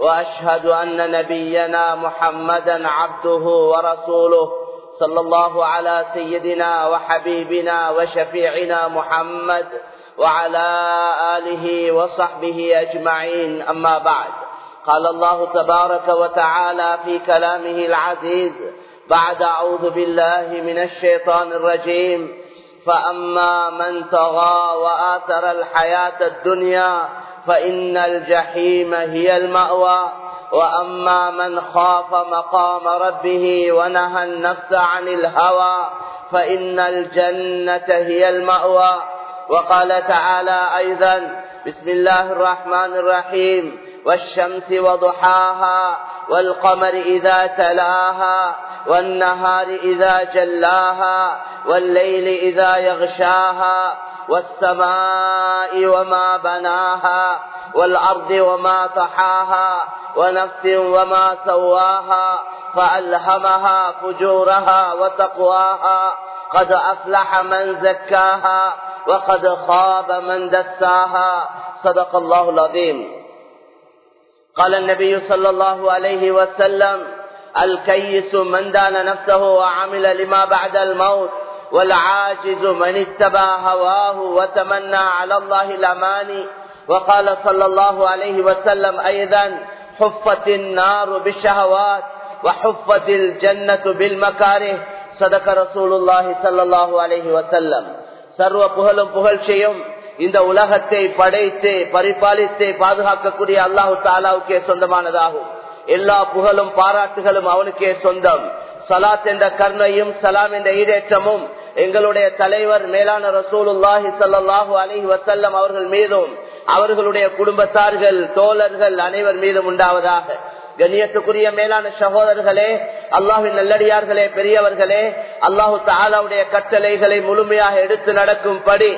وأشهد أن نبينا محمدا عبده ورسوله صلى الله على سيدنا وحبيبنا وشفيعنا محمد وعلى آله وصحبه أجمعين. أما بعد قال الله تبارك وتعالى في كلامه العزيز بعد أعوذ بالله من الشيطان الرجيم. فأما من طغى وآثر الحياة الدنيا فإن الجحيم هي المأوى. وأما من خاف مقام ربه ونهى النفس عن الهوى فإن الجنة هي المأوى. وقال تعالى أيضا بسم الله الرحمن الرحيم والشمس وضحاها والقمر إذا تلاها والنهار إذا جلاها والليل إذا يغشاها والسماء وما بناها والأرض وما طحاها ونفس وما سواها فألهمها فجورها وتقواها قد أفلح من زكاها وقد خاب من دساها صدق الله العظيم. قال النبي صلى الله عليه وسلم الكيس من دان نفسه وعمل لما بعد الموت والعاجز من اتبع هواه وتمنى على الله الأماني وقال صلى الله عليه وسلم أيضا حفت النار بالشهوات وحفت الجنة بالمكاره صدق رسول الله صلى الله عليه وسلم சர்வ புகழும் புகழ்ச்சியும் இந்த உலகத்தை படைத்து பரிபாலித்து பாதுகாக்கக்கூடிய அல்லாஹு தாலாவுக்கே சொந்தமானதாகும் எல்லா புகழும் பாராட்டுகளும் அவனுக்கே சொந்தம் சலாத் என்ற கருணையும் சலாம் என்ற ஈடேற்றமும் எங்களுடைய தலைவர் மேலான ரசூலுல்லாஹி சல்லாஹூ அலி வசல்லம் அவர்கள் மீதும் அவர்களுடைய குடும்பத்தார்கள் தோழர்கள் அனைவர் மீதும் உண்டாவதாக. கண்ணியத்துக்குரிய மேலான சகோதரர்களே அல்லாஹின் நல்லடியார்களே பெரியவர்களே அல்லாஹு தாலாவுடைய கட்டளைகளை முழுமையாக எடுத்து நடக்கும்படி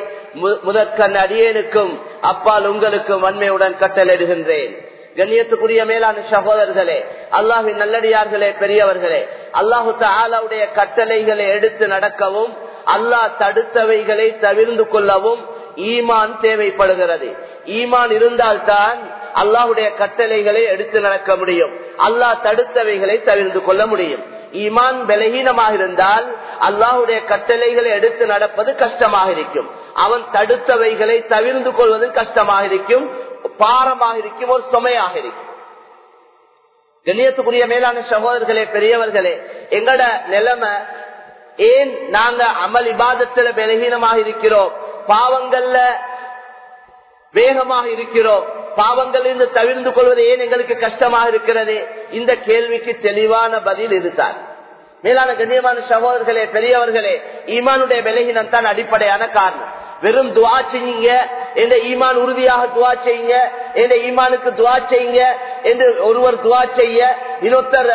முதற்கண் அடியேனுக்கும் அப்பால் உங்களுக்கும் வன்மையுடன் கட்டளையிடுகின்றேன். கண்ணியத்துக்குரிய மேலான சகோதரர்களே அல்லாஹின் நல்லடியார்களே பெரியவர்களே அல்லாஹு தாலாவுடைய கட்டளைகளை எடுத்து நடக்கவும் அல்லாஹ் தடுத்தவைகளை தவிர்ந்து கொள்ளவும் ஈமான் தேவைப்படுகிறது. ஈமான் இருந்தால்தான் அல்லாஹுடைய கட்டளைகளை எடுத்து நடக்க முடியும். அல்லாஹ் தடுத்தவைகளை தவிர்த்து கொள்ள முடியும். ஈமான் பலகீனமாக இருந்தால் அல்லாஹுடைய கட்டளைகளை எடுத்து நடப்பது கஷ்டமாக இருக்கும். அவன் தடுத்தவைகளை தவிர்ந்து கொள்வது கஷ்டமாக இருக்கும். பாரமாக இருக்கும் ஒரு சுமையாக இருக்கும். கண்ணியத்துக்குரிய மேலான சகோதரர்களே பெரியவர்களே எங்கட நிலைமை ஏன் நாங்க அமல் இபாதத்துல பலகீனமாக இருக்கிறோம்? பாவங்கள்ல வேகமாக இருக்கிறோம். பாவங்கள் இருந்து தவிர்ந்து கொள்வது ஏன் எங்களுக்கு கஷ்டமாக இருக்கிறது? இந்த கேள்விக்கு தெளிவான பதில் இதுதான். மேலான கண்ணியமான சகோதரர்களே பெரியவர்களே ஈமானுடைய விலகினம் தான் அடிப்படையான காரணம். வெறும் துவா செய்யுங்க. எந்த ஈமான் உறுதியாக துவா செய்யுங்க. எந்த ஈமானுக்கு துவா செய்யுங்க. என்று ஒருவர் துவா செய்ய இன்னொருத்தர்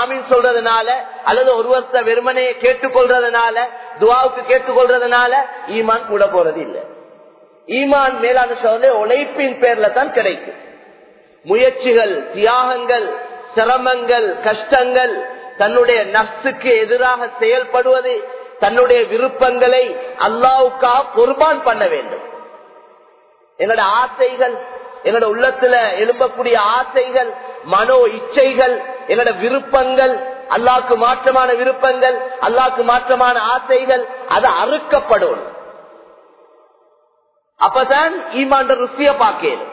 ஆமீன் சொல்றதுனால அல்லது ஒருவர்த்த வெறுமனையை கேட்டுக்கொள்றதுனால துவாவுக்கு கேட்டுக்கொள்றதுனால ஈமான் கூட போறது இல்லை. ஈமான் மேலான சோதனை உழைப்பின் பேர்ல தான் கிடைக்கும். முயற்சிகள் தியாகங்கள் சிரமங்கள் கஷ்டங்கள் தன்னுடைய நப்சுக்கு எதிராக செயல்படுவது தன்னுடைய விருப்பங்களை அல்லாவுக்காக குர்பான் பண்ண வேண்டும். எங்களோட ஆசைகள் எங்களோட உள்ளத்துல எழும்பக்கூடிய ஆசைகள் மனோ இச்சைகள் எங்களோட விருப்பங்கள் அல்லாக்கு மாற்றமான விருப்பங்கள் அல்லாக்கு மாற்றமான ஆசைகள் அது அறுக்கப்படும். அப்பதான் ஈமாண்ட ருசிய பார்க்கணும்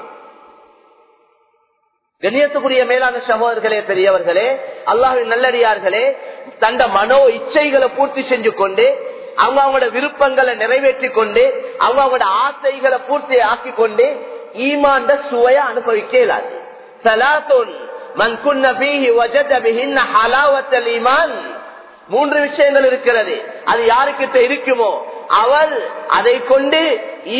கண்ணியத்துக்குரிய மேலான சகோதரர்களே பெரியவர்களே அல்லாஹின் நல்லடியார்களே தண்ட மனோ இச்சைகளை பூர்த்தி செஞ்சு கொண்டு அவங்க அவங்களோட விருப்பங்களை நிறைவேற்றி கொண்டு அவங்க அவங்களோட ஆசைகளை பூர்த்தி ஆக்கி கொண்டு ஈமாண்ட சுவைய அனுபவிக்க இயலாது மூன்று விஷயங்கள் இருக்கிறது. அது யாருக்கிட்ட இருக்குமோ அவர் அதை கொண்டு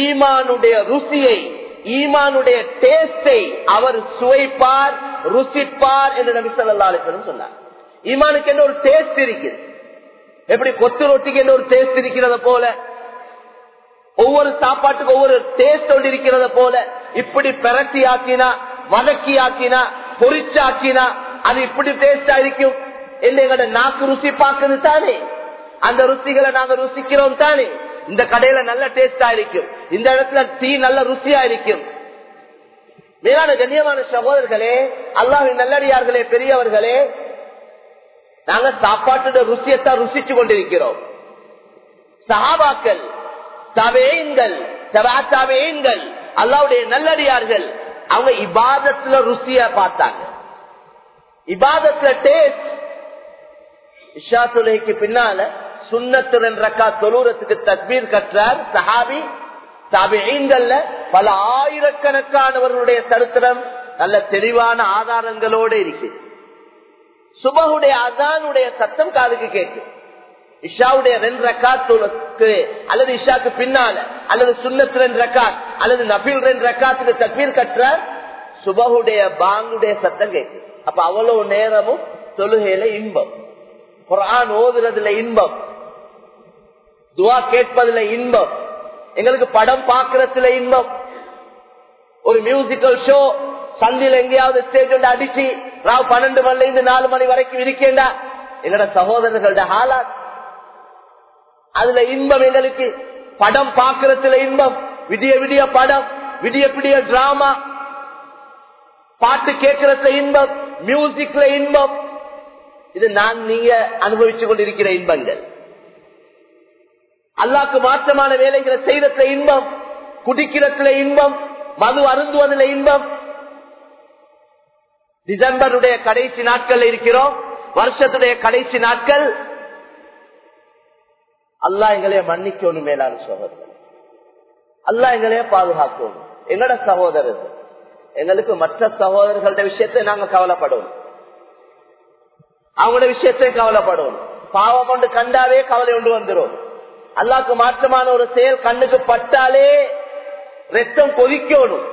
ஈமானுடைய ருசியை ஈமானுடைய டேஸ்டை அவர் சுவைப்பார் ருசிப்பார் என்று நபி சொல்லா அலிசலம் சொன்னார். ஈமானுக்கு என்ன ஒரு டேஸ்ட் இருக்குது? எப்படி கொத்து ரொட்டிக்கு என்ன ஒரு டேஸ்ட் இருக்கிறத போல? ஒவ்வொரு சாப்பாட்டுக்கு ஒவ்வொரு டேஸ்ட் ஒன்று இருக்கிறத போல? இப்படி பிறட்டி ஆக்கினா வதக்கி ஆக்கினா பொரிச்சு ஆக்கினா அது இப்படி டேஸ்டா இருக்கும்? என்று எங்களோட நாக்கு ருசி பார்க்குது தானே? அந்த ருசிகளை நாங்க ருசிக்கிறோம் தானே? இந்த கடையில நல்ல டேஸ்டா இருக்கும். இந்த இடத்துல டீ நல்ல ருசியா இருக்கும். மேலான கண்ணியமான சகோதரர்களே அல்லாஹின் நல்லடியார்களே பெரியவர்களே நாங்க சாப்பாட்டு ருசியத்தான் ருசிச்சு கொண்டிருக்கிறோம். சஹாபாக்கள் தவேங்கள் தவேங்கள் அல்லாவுடைய நல்லடியார்கள் அவங்க இபாதத்துல ருசிய பார்த்தாங்க. இபாதத்துல டேஸ்ட் இஷா துலைக்கு பின்னால சுண்ணத்துடன் ரக்கா தொழுறதுக்கு தக்பீர் கற்றார். சஹாபி தபிங்கள்ல பல ஆயிரக்கணக்கானவர்களுடைய சரித்திரம் நல்ல தெளிவான ஆதாரங்களோட இருக்கு. சுபகுடைய அதானுடைய சத்தம் காதுக்கு கேட்கு. இஷாவுடைய ரெண்டு ரக்காத்துக்கு அல்லது இஷாக்கு பின்னால அல்லது சுண்ணத்து ரெண்டு ரக்காத் அல்லது நபீல் ரெண்டு ரக்காத்துக்கு தக்பீர் கற்றார். சுபகுடைய பாங்குடைய சத்தம் கேட்கு. அப்ப அவ்வளவு நேரமும் தொழுகையில இன்பம். குரான் ஓதுறதுல இன்பம். துவா கேட்பதுல இன்பம். எங்களுக்கு படம் பாக்குறதுல இன்பம். ஒரு மியூசிக்கல் ஷோ சந்தில எங்கேயாவது ஸ்டேஜ் அடிச்சு நான் பன்னெண்டு மணில இருந்து நாலு மணி வரைக்கும் இருக்கேண்டா. எங்களோட சகோதரர்களோட ஹாலாத். அதுல இன்பம் எங்களுக்கு. படம் பாக்குறதுல இன்பம். விடிய விடிய படம் விடிய விடிய டிராமா பாட்டு கேட்கறதுல இன்பம் மியூசிக்ல இன்பம். இது நான் நீங்க அனுபவிச்சு கொண்டிருக்கிற இன்பங்கள். அல்லாக்கு மாற்றமான வேலைகளை செய்யறதுல இன்பம் குடிக்கிறதுல இன்பம் மது அருந்துவதில் இன்பம். டிசம்பருடைய கடைசி நாட்கள் இருக்கிறோம். வருஷத்துடைய கடைசி நாட்கள். அல்லா எங்களைய மன்னிக்கணும் மேலான சகோதரர். அல்லா எங்களைய பாதுகாக்கணும். எங்கட சகோதரர்? எங்களுக்கு மற்ற சகோதரர்களோட விஷயத்தை நாங்க கவலைப்படுவோம். அவங்களோட விஷயத்தையும் கவலைப்படுவோம். பாவம் கொண்டு கண்டாவே கவலை கொண்டு வந்துடும் அல்லாக்கு மாற்றமான ஒரு செயல் கண்ணுக்கு பட்டாலே ரத்தம் கொதிக்கணும்.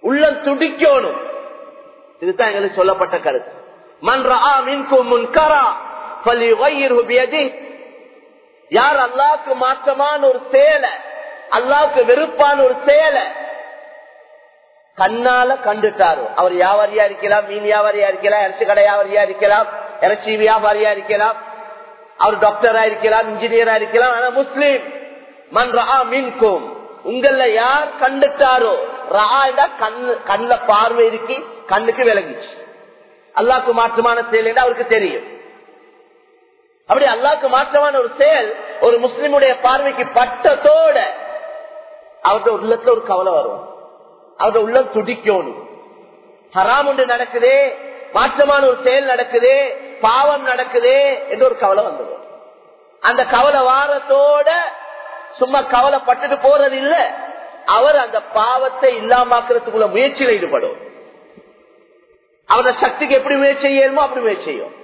உள்ளம் துடிக்கணும். இதுதான் எங்களுக்கு சொல்லப்பட்ட கருத்து. மன்றா மின்கும் முன்கரா பலி வயிறு யார் அல்லாக்கு மாற்றமான ஒரு செயலை அல்லாவுக்கு வெறுப்பான ஒரு செயலை கண்ணால கண்டுட்டாரு? அவர் வியாபாரியா இருக்கலாம் மீன் வியாபாரியா இருக்கலாம் இறச்சி கடை வியாபாரியா இருக்கலாம் இறச்சி வியாபாரியா இருக்கலாம் அவர் டாக்டரா இருக்கலாம் இன்ஜினியரா இருக்கலாம் ஆனா முஸ்லீம். மன் ரஹா மீன்கும். உங்கள யார் கண்டுட்டாரோ ரா கண்ணு கண்ணுல பார்வை இருக்கி கண்ணுக்கு விளங்கிச்சு. அல்லாக்கு மாற்றமான செயல் அவருக்கு தெரியும். அப்படி அல்லாக்கு மாற்றமான ஒரு செயல் ஒரு முஸ்லிமுடைய பார்வைக்கு பட்டத்தோட அவருடைய உள்ளத்துல ஒரு கவலை வரும். அவருடைய உள்ளம் துடிக்கணும். ஹராம் ஒன்று நடக்குதே மாற்றமான ஒரு செயல் நடக்குதே பாவம் நடக்குதே என்று ஒரு கவலை வந்துடும் அந்த கவலை வாரத்தோட சும்மா கவலைப்பட்டுட்டு போறது இல்ல. அவர் அந்த பாவத்தை இல்லாமக்கிறதுக்குள்ள முயற்சியில் ஈடுபடும். அவரோட சக்திக்கு எப்படி முயற்சி செய்யணுமோ அப்படி முயற்சி செய்யும்.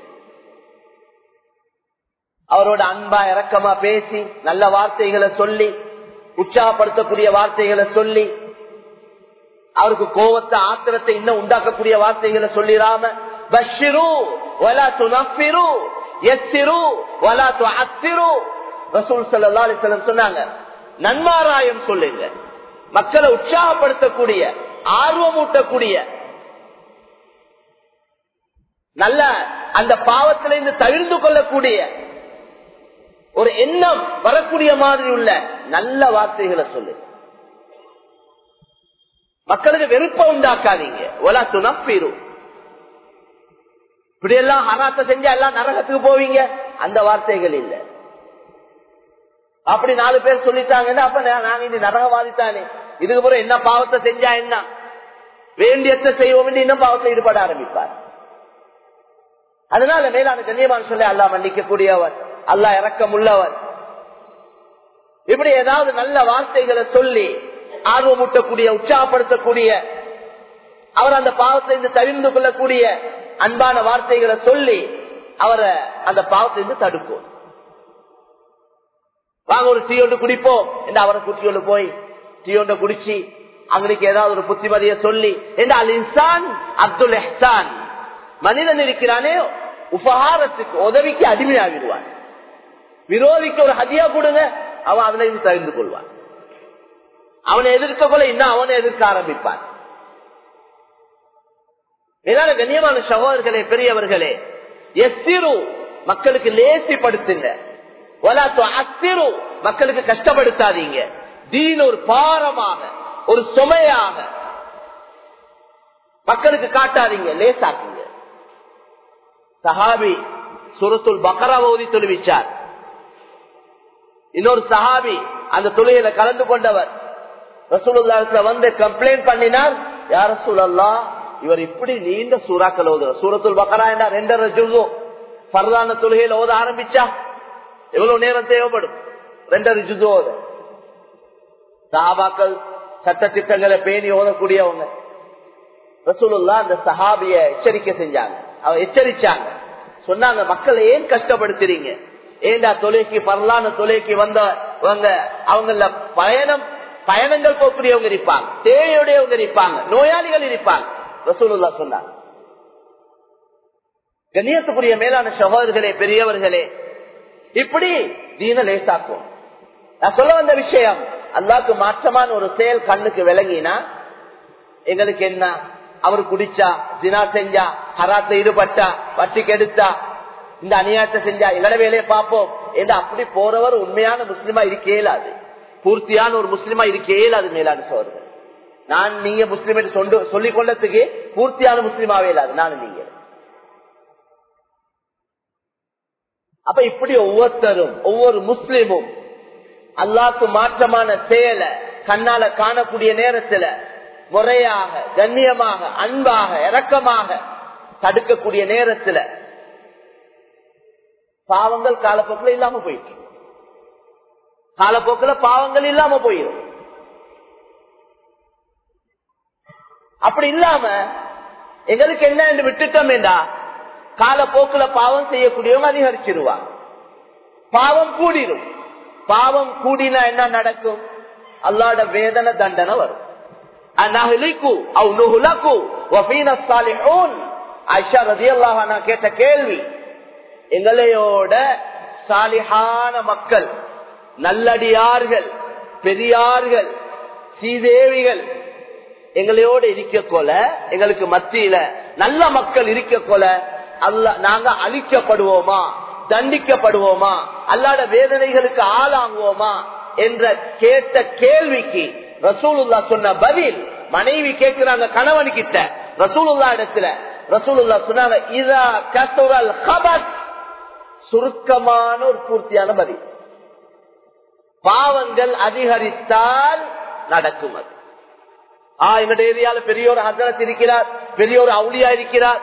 அவரோட அன்பா இறக்கமா பேசி நல்ல வார்த்தைகளை சொல்லி உற்சாகப்படுத்தக்கூடிய வார்த்தைகளை சொல்லி அவருக்கு கோவத்தை ஆத்திரத்தை இன்னும் உண்டாக்கக்கூடிய வார்த்தைகளை சொல்லிடாம பஷிரு வலா துனப்பிரு எத்திரு வலா துஅத்திரு ரசூல் ஸல்லல்லாஹு அலைஹி வஸல்லம் சொன்னாங்க நன்மாராயம் சொல்லுங்க. மக்களை உற்சாகப்படுத்தக்கூடிய ஆர்வமூட்டக்கூடிய நல்ல அந்த பாவத்திலிருந்து தவிர்ந்து கொள்ளக்கூடிய ஒரு எண்ணம் வரக்கூடிய மாதிரி உள்ள நல்ல வார்த்தைகளை சொல்லு. மக்களுக்கு வெறுப்ப உண்டாக்காதீங்க. ஒலா துணப்பீரு இப்படி எல்லாம் ஹராத்த செஞ்சா எல்லாம் நரகத்துக்கு போவீங்க? அந்த வார்த்தைகள் இல்ல. அப்படி நாலு பேர் சொல்லிட்டாங்கன்னா அப்ப நாங்க இந்த நரகவாதித்தானே? இதுக்கு பிறகு என்ன பாவத்தை செஞ்சா என்ன? வேண்டியத்தை செய்வோம் இன்னும் பாவத்தை ஈடுபட ஆரம்பிப்பார். அதனால மேலான கண்ணியமான சொல்ல அல்லா மன்னிக்க கூடியவர் அல்லா இறக்கம் உள்ளவர் இப்படி ஏதாவது நல்ல வார்த்தைகளை சொல்லி ஆர்வமூட்டக்கூடிய உற்சாகப்படுத்தக்கூடிய அவர் அந்த பாவத்தை தவிர்ந்து கொள்ளக்கூடிய அன்பான வார்த்தைகளை சொல்லி அவரை அந்த பாவத்திலிருந்து தடுப்போம் வாங்க ஒரு டீ ஒன்று குடிப்போம் என்று அவரை குட்டி ஒன்று போய் டீ ஒன்று குடிச்சு அவங்களுக்கு ஏதாவது ஒரு புத்திமதியை சொல்லி என்று அல் இன்சான் அப்துல் எஹ்சான் மனிதன் இருக்கிறானே உபகாரத்துக்கு உதவிக்கு அடிமையாகிடுவான். விரோதிக்கு ஒரு ஹதியா கொடுங்க அவன் அதுல இருந்து தகுந்து கொள்வான். அவனை எதிர்க்க போல இன்னும் அவனை எதிர்க்க ஆரம்பிப்பான். மேலான கண்ணியமான சகோதரர்களே பெரியவர்களே. எஸ்திரு மக்களுக்கு லேசி லேசிப்படுத்துங்க அஸ்திரு மக்களுக்கு கஷ்டப்படுத்தாதீங்க. தீன் ஒரு பாரமாக ஒரு சுமையாக. மக்களுக்கு காட்டாதீங்க லேசாக்குங்க. சஹாபி சுரத்துல் பக்கரா ஓதி தொழுவிச்சார். இன்னொரு சஹாபி அந்த தொழுகையில கலந்து கொண்டவர். ரசூலுல்லாத்துல வந்து கம்ப்ளைண்ட் பண்ணினார் யார சூழல்லாம் இவர் இப்படி நீண்ட சூறாக்கள் ஓதுற சூரத்துல் பக்கரா என்றா ரெண்டரை ஜுசோ பரதான தொழுகையில ஓத ஆரம்பிச்சா எவ்வளவு நேரம் தேவைப்படும்? ரெண்டரை ஜுசோ ஓத. சஹாபாக்கள் சட்ட திட்டங்களை பேணி ஓதக்கூடியவங்க. ரசூலுல்லா அந்த சஹாபிய எச்சரிக்கை செஞ்சாங்க. அவ எச்சரிச்சாங்க. சொன்னாங்க மக்களை ஏன் கஷ்டப்படுத்துறீங்க? ஏண்டா தொலைக்கு பரலான தொலைக்கு வந்தவங்க அவங்கள பயணம் பயணங்கள் போகக்கூடியவங்க இருப்பாங்க. தேவையுடையவங்க இருப்பாங்க. நோயாளிகள் இருப்பாங்க. ரசூலுல்லா சொன்னாங்க கண்ணியத்துக்குரிய மேலான சகோதரர்களே பெரியவர்களே இப்படி தீன லேசாக்கும். நான் சொல்ல வந்த விஷயம் அல்லாக்கு மாற்றமான ஒரு செயல் கண்ணுக்கு விளங்கினா எங்களுக்கு என்ன? அவர் குடிச்சா தினா செஞ்சா ஹராத்த ஈடுபட்டா வட்டி கெடுத்தா இந்த அநியாயத்தை செஞ்சா எங்கட வேலையை பார்ப்போம் என்று அப்படி போறவர் உண்மையான முஸ்லிமா இருக்கே இயலாது பூர்த்தியான ஒரு முஸ்லிமா இருக்கே இயலாது மேலான சோதர்கள் நான் நீங்க முஸ்லீம் என்று சொல்லிக் கொள்ளத்துக்கு பூர்த்தியான முஸ்லிமாவே இல்லாது நானும் நீங்க. அப்ப இப்படி ஒவ்வொருத்தரும் ஒவ்வொரு முஸ்லிமும் அல்லாக்கு மாற்றமான செயலை கண்ணால காணக்கூடிய நேரத்துல முறையாக கண்ணியமாக அன்பாக இரக்கமாக தடுக்கக்கூடிய நேரத்துல பாவங்கள் காலப்போக்கில் இல்லாம போயிட்டு காலப்போக்கில் பாவங்கள் இல்லாம போயிடும் அப்படி இல்லாம எங்களுக்கு என்ன என்று விட்டுட்டோம் என்றா காலப்போக்கில் பாவம் செய்யக்கூடியவங்க அதிகரிச்சிருவாங்க பாவம் கூடிடும் பாவம் கூடினா என்ன நடக்கும்? அல்லாட வேதனை தண்டனை வரும். கேட்ட கேள்வி எங்களையோட சாலிஹான மக்கள் நல்லடியார்கள் பெரியார்கள் சீதேவிகள் எங்களையோட இருக்க கொல எங்களுக்கு மத்தியில நல்ல மக்கள் இருக்க கொல அல்ல நாங்க அழிக்கப்படுவோமா தண்டிக்கப்படுவோமா அல்லாட வேதனைகளுக்கு ஆளாங்குவோமா என்ற கேட்ட கேள்விக்கு ரசூலுல்லா சொன்ன பதில் மனைவி கேட்கிறாங்க கணவன் கிட்ட ரசூலுல்லா இடத்துல ரசூலுல்லா சொன்னாங்க இதா கசுரல் ஹபத் சுருக்கமான ஒரு பூர்த்தியான பதில். பாவங்கள் அதிகரித்தால் நடக்கும் அது ஆ எங்கட ஏரியால பெரிய ஒரு ஹசரத் இருக்கிறார் பெரிய ஒரு அவுளியா இருக்கிறார்.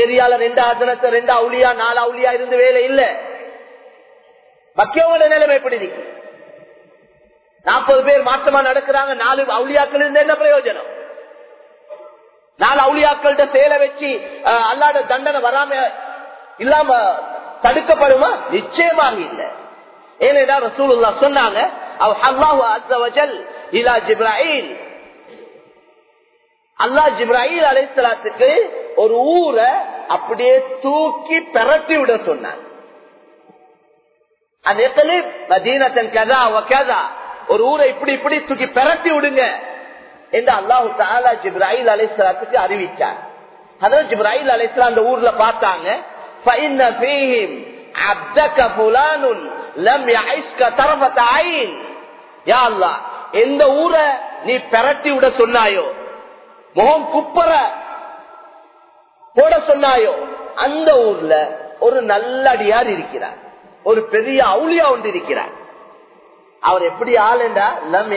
ஏரியால ரெண்டு ஹசனத்தை ரெண்டு அவுளியா நாலு அவுளியா இருந்து வேலை இல்ல. மக்கியவங்களோட நிலைமை எப்படி இருக்கு? நாற்பது பேர் மாற்றமா நடக்கிறாங்க நாலு அவுளியாக்கள் இருந்து என்ன பிரயோஜனம்? நாலு அவுளியாக்கள்கிட்ட சேலை வச்சு அல்லாட தண்டனை வராம இல்லாம தடுக்கப்படுமா? நிச்சயமாக இல்லை. ஏனென்றா ரசூல் சொன்னாங்க அல்லாஹு அஸ்ஸவஜல் இலா ஜிப்ராஹிம். அல்லா ஜிப்ராயில் அலைசலாத்துக்கு ஒரு ஊரை அப்படியே தூக்கி பெரட்டி விட சொன்னாங்க ஒரு ஊரை இப்படி இப்படி தூக்கி பெரட்டி விடுங்க என்று அல்லாஹு தாலா ஜிப்ராஹில் அலைசலாத்துக்கு அறிவிச்சார். அதான் ஜிப்ராஹில் அலைசலா அந்த ஊர்ல பார்த்தாங்க. எந்த ஊரை நீ பெரட்டி விட சொன்னாயோ முகம் குப்பர போட சொன்னாயோ அந்த ஊர்ல ஒரு நல்ல அடியார் இருக்கிறார். ஒரு பெரிய அவுளியா ஒன்று இருக்கிறார். அவர் எப்படி ஆளுண்டா லம்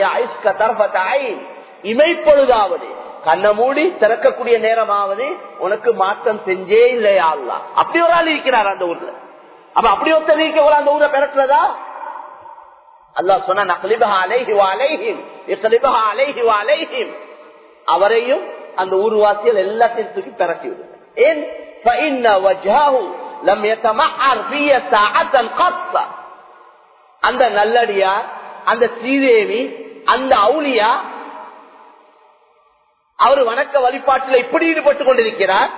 இமைப்பொழுதாவது கண்ண மூடி திறக்கக்கூடிய நேரமாவது உனக்கு மாற்றம் செஞ்சே இல்லையா அப்படி ஒரு ஆள் இருக்கிறார் அந்த ஊர்ல. அப்ப அப்படி ஒருத்தர் இருக்க அந்த ஊரை பிறக்கிறதா அல்லா சொன்ன அவரையும் அந்த ஊர்வாசிகள் எல்லாத்தையும் தூக்கி பிறக்கி விடுங்க. ஏன்? அந்த நல்லடியார் அந்த ஸ்ரீதேவி அந்த அவுளியா அவர் வணக்க வழிபாட்டில் இப்படி ஈடுபட்டு கொண்டிருக்கிறார்.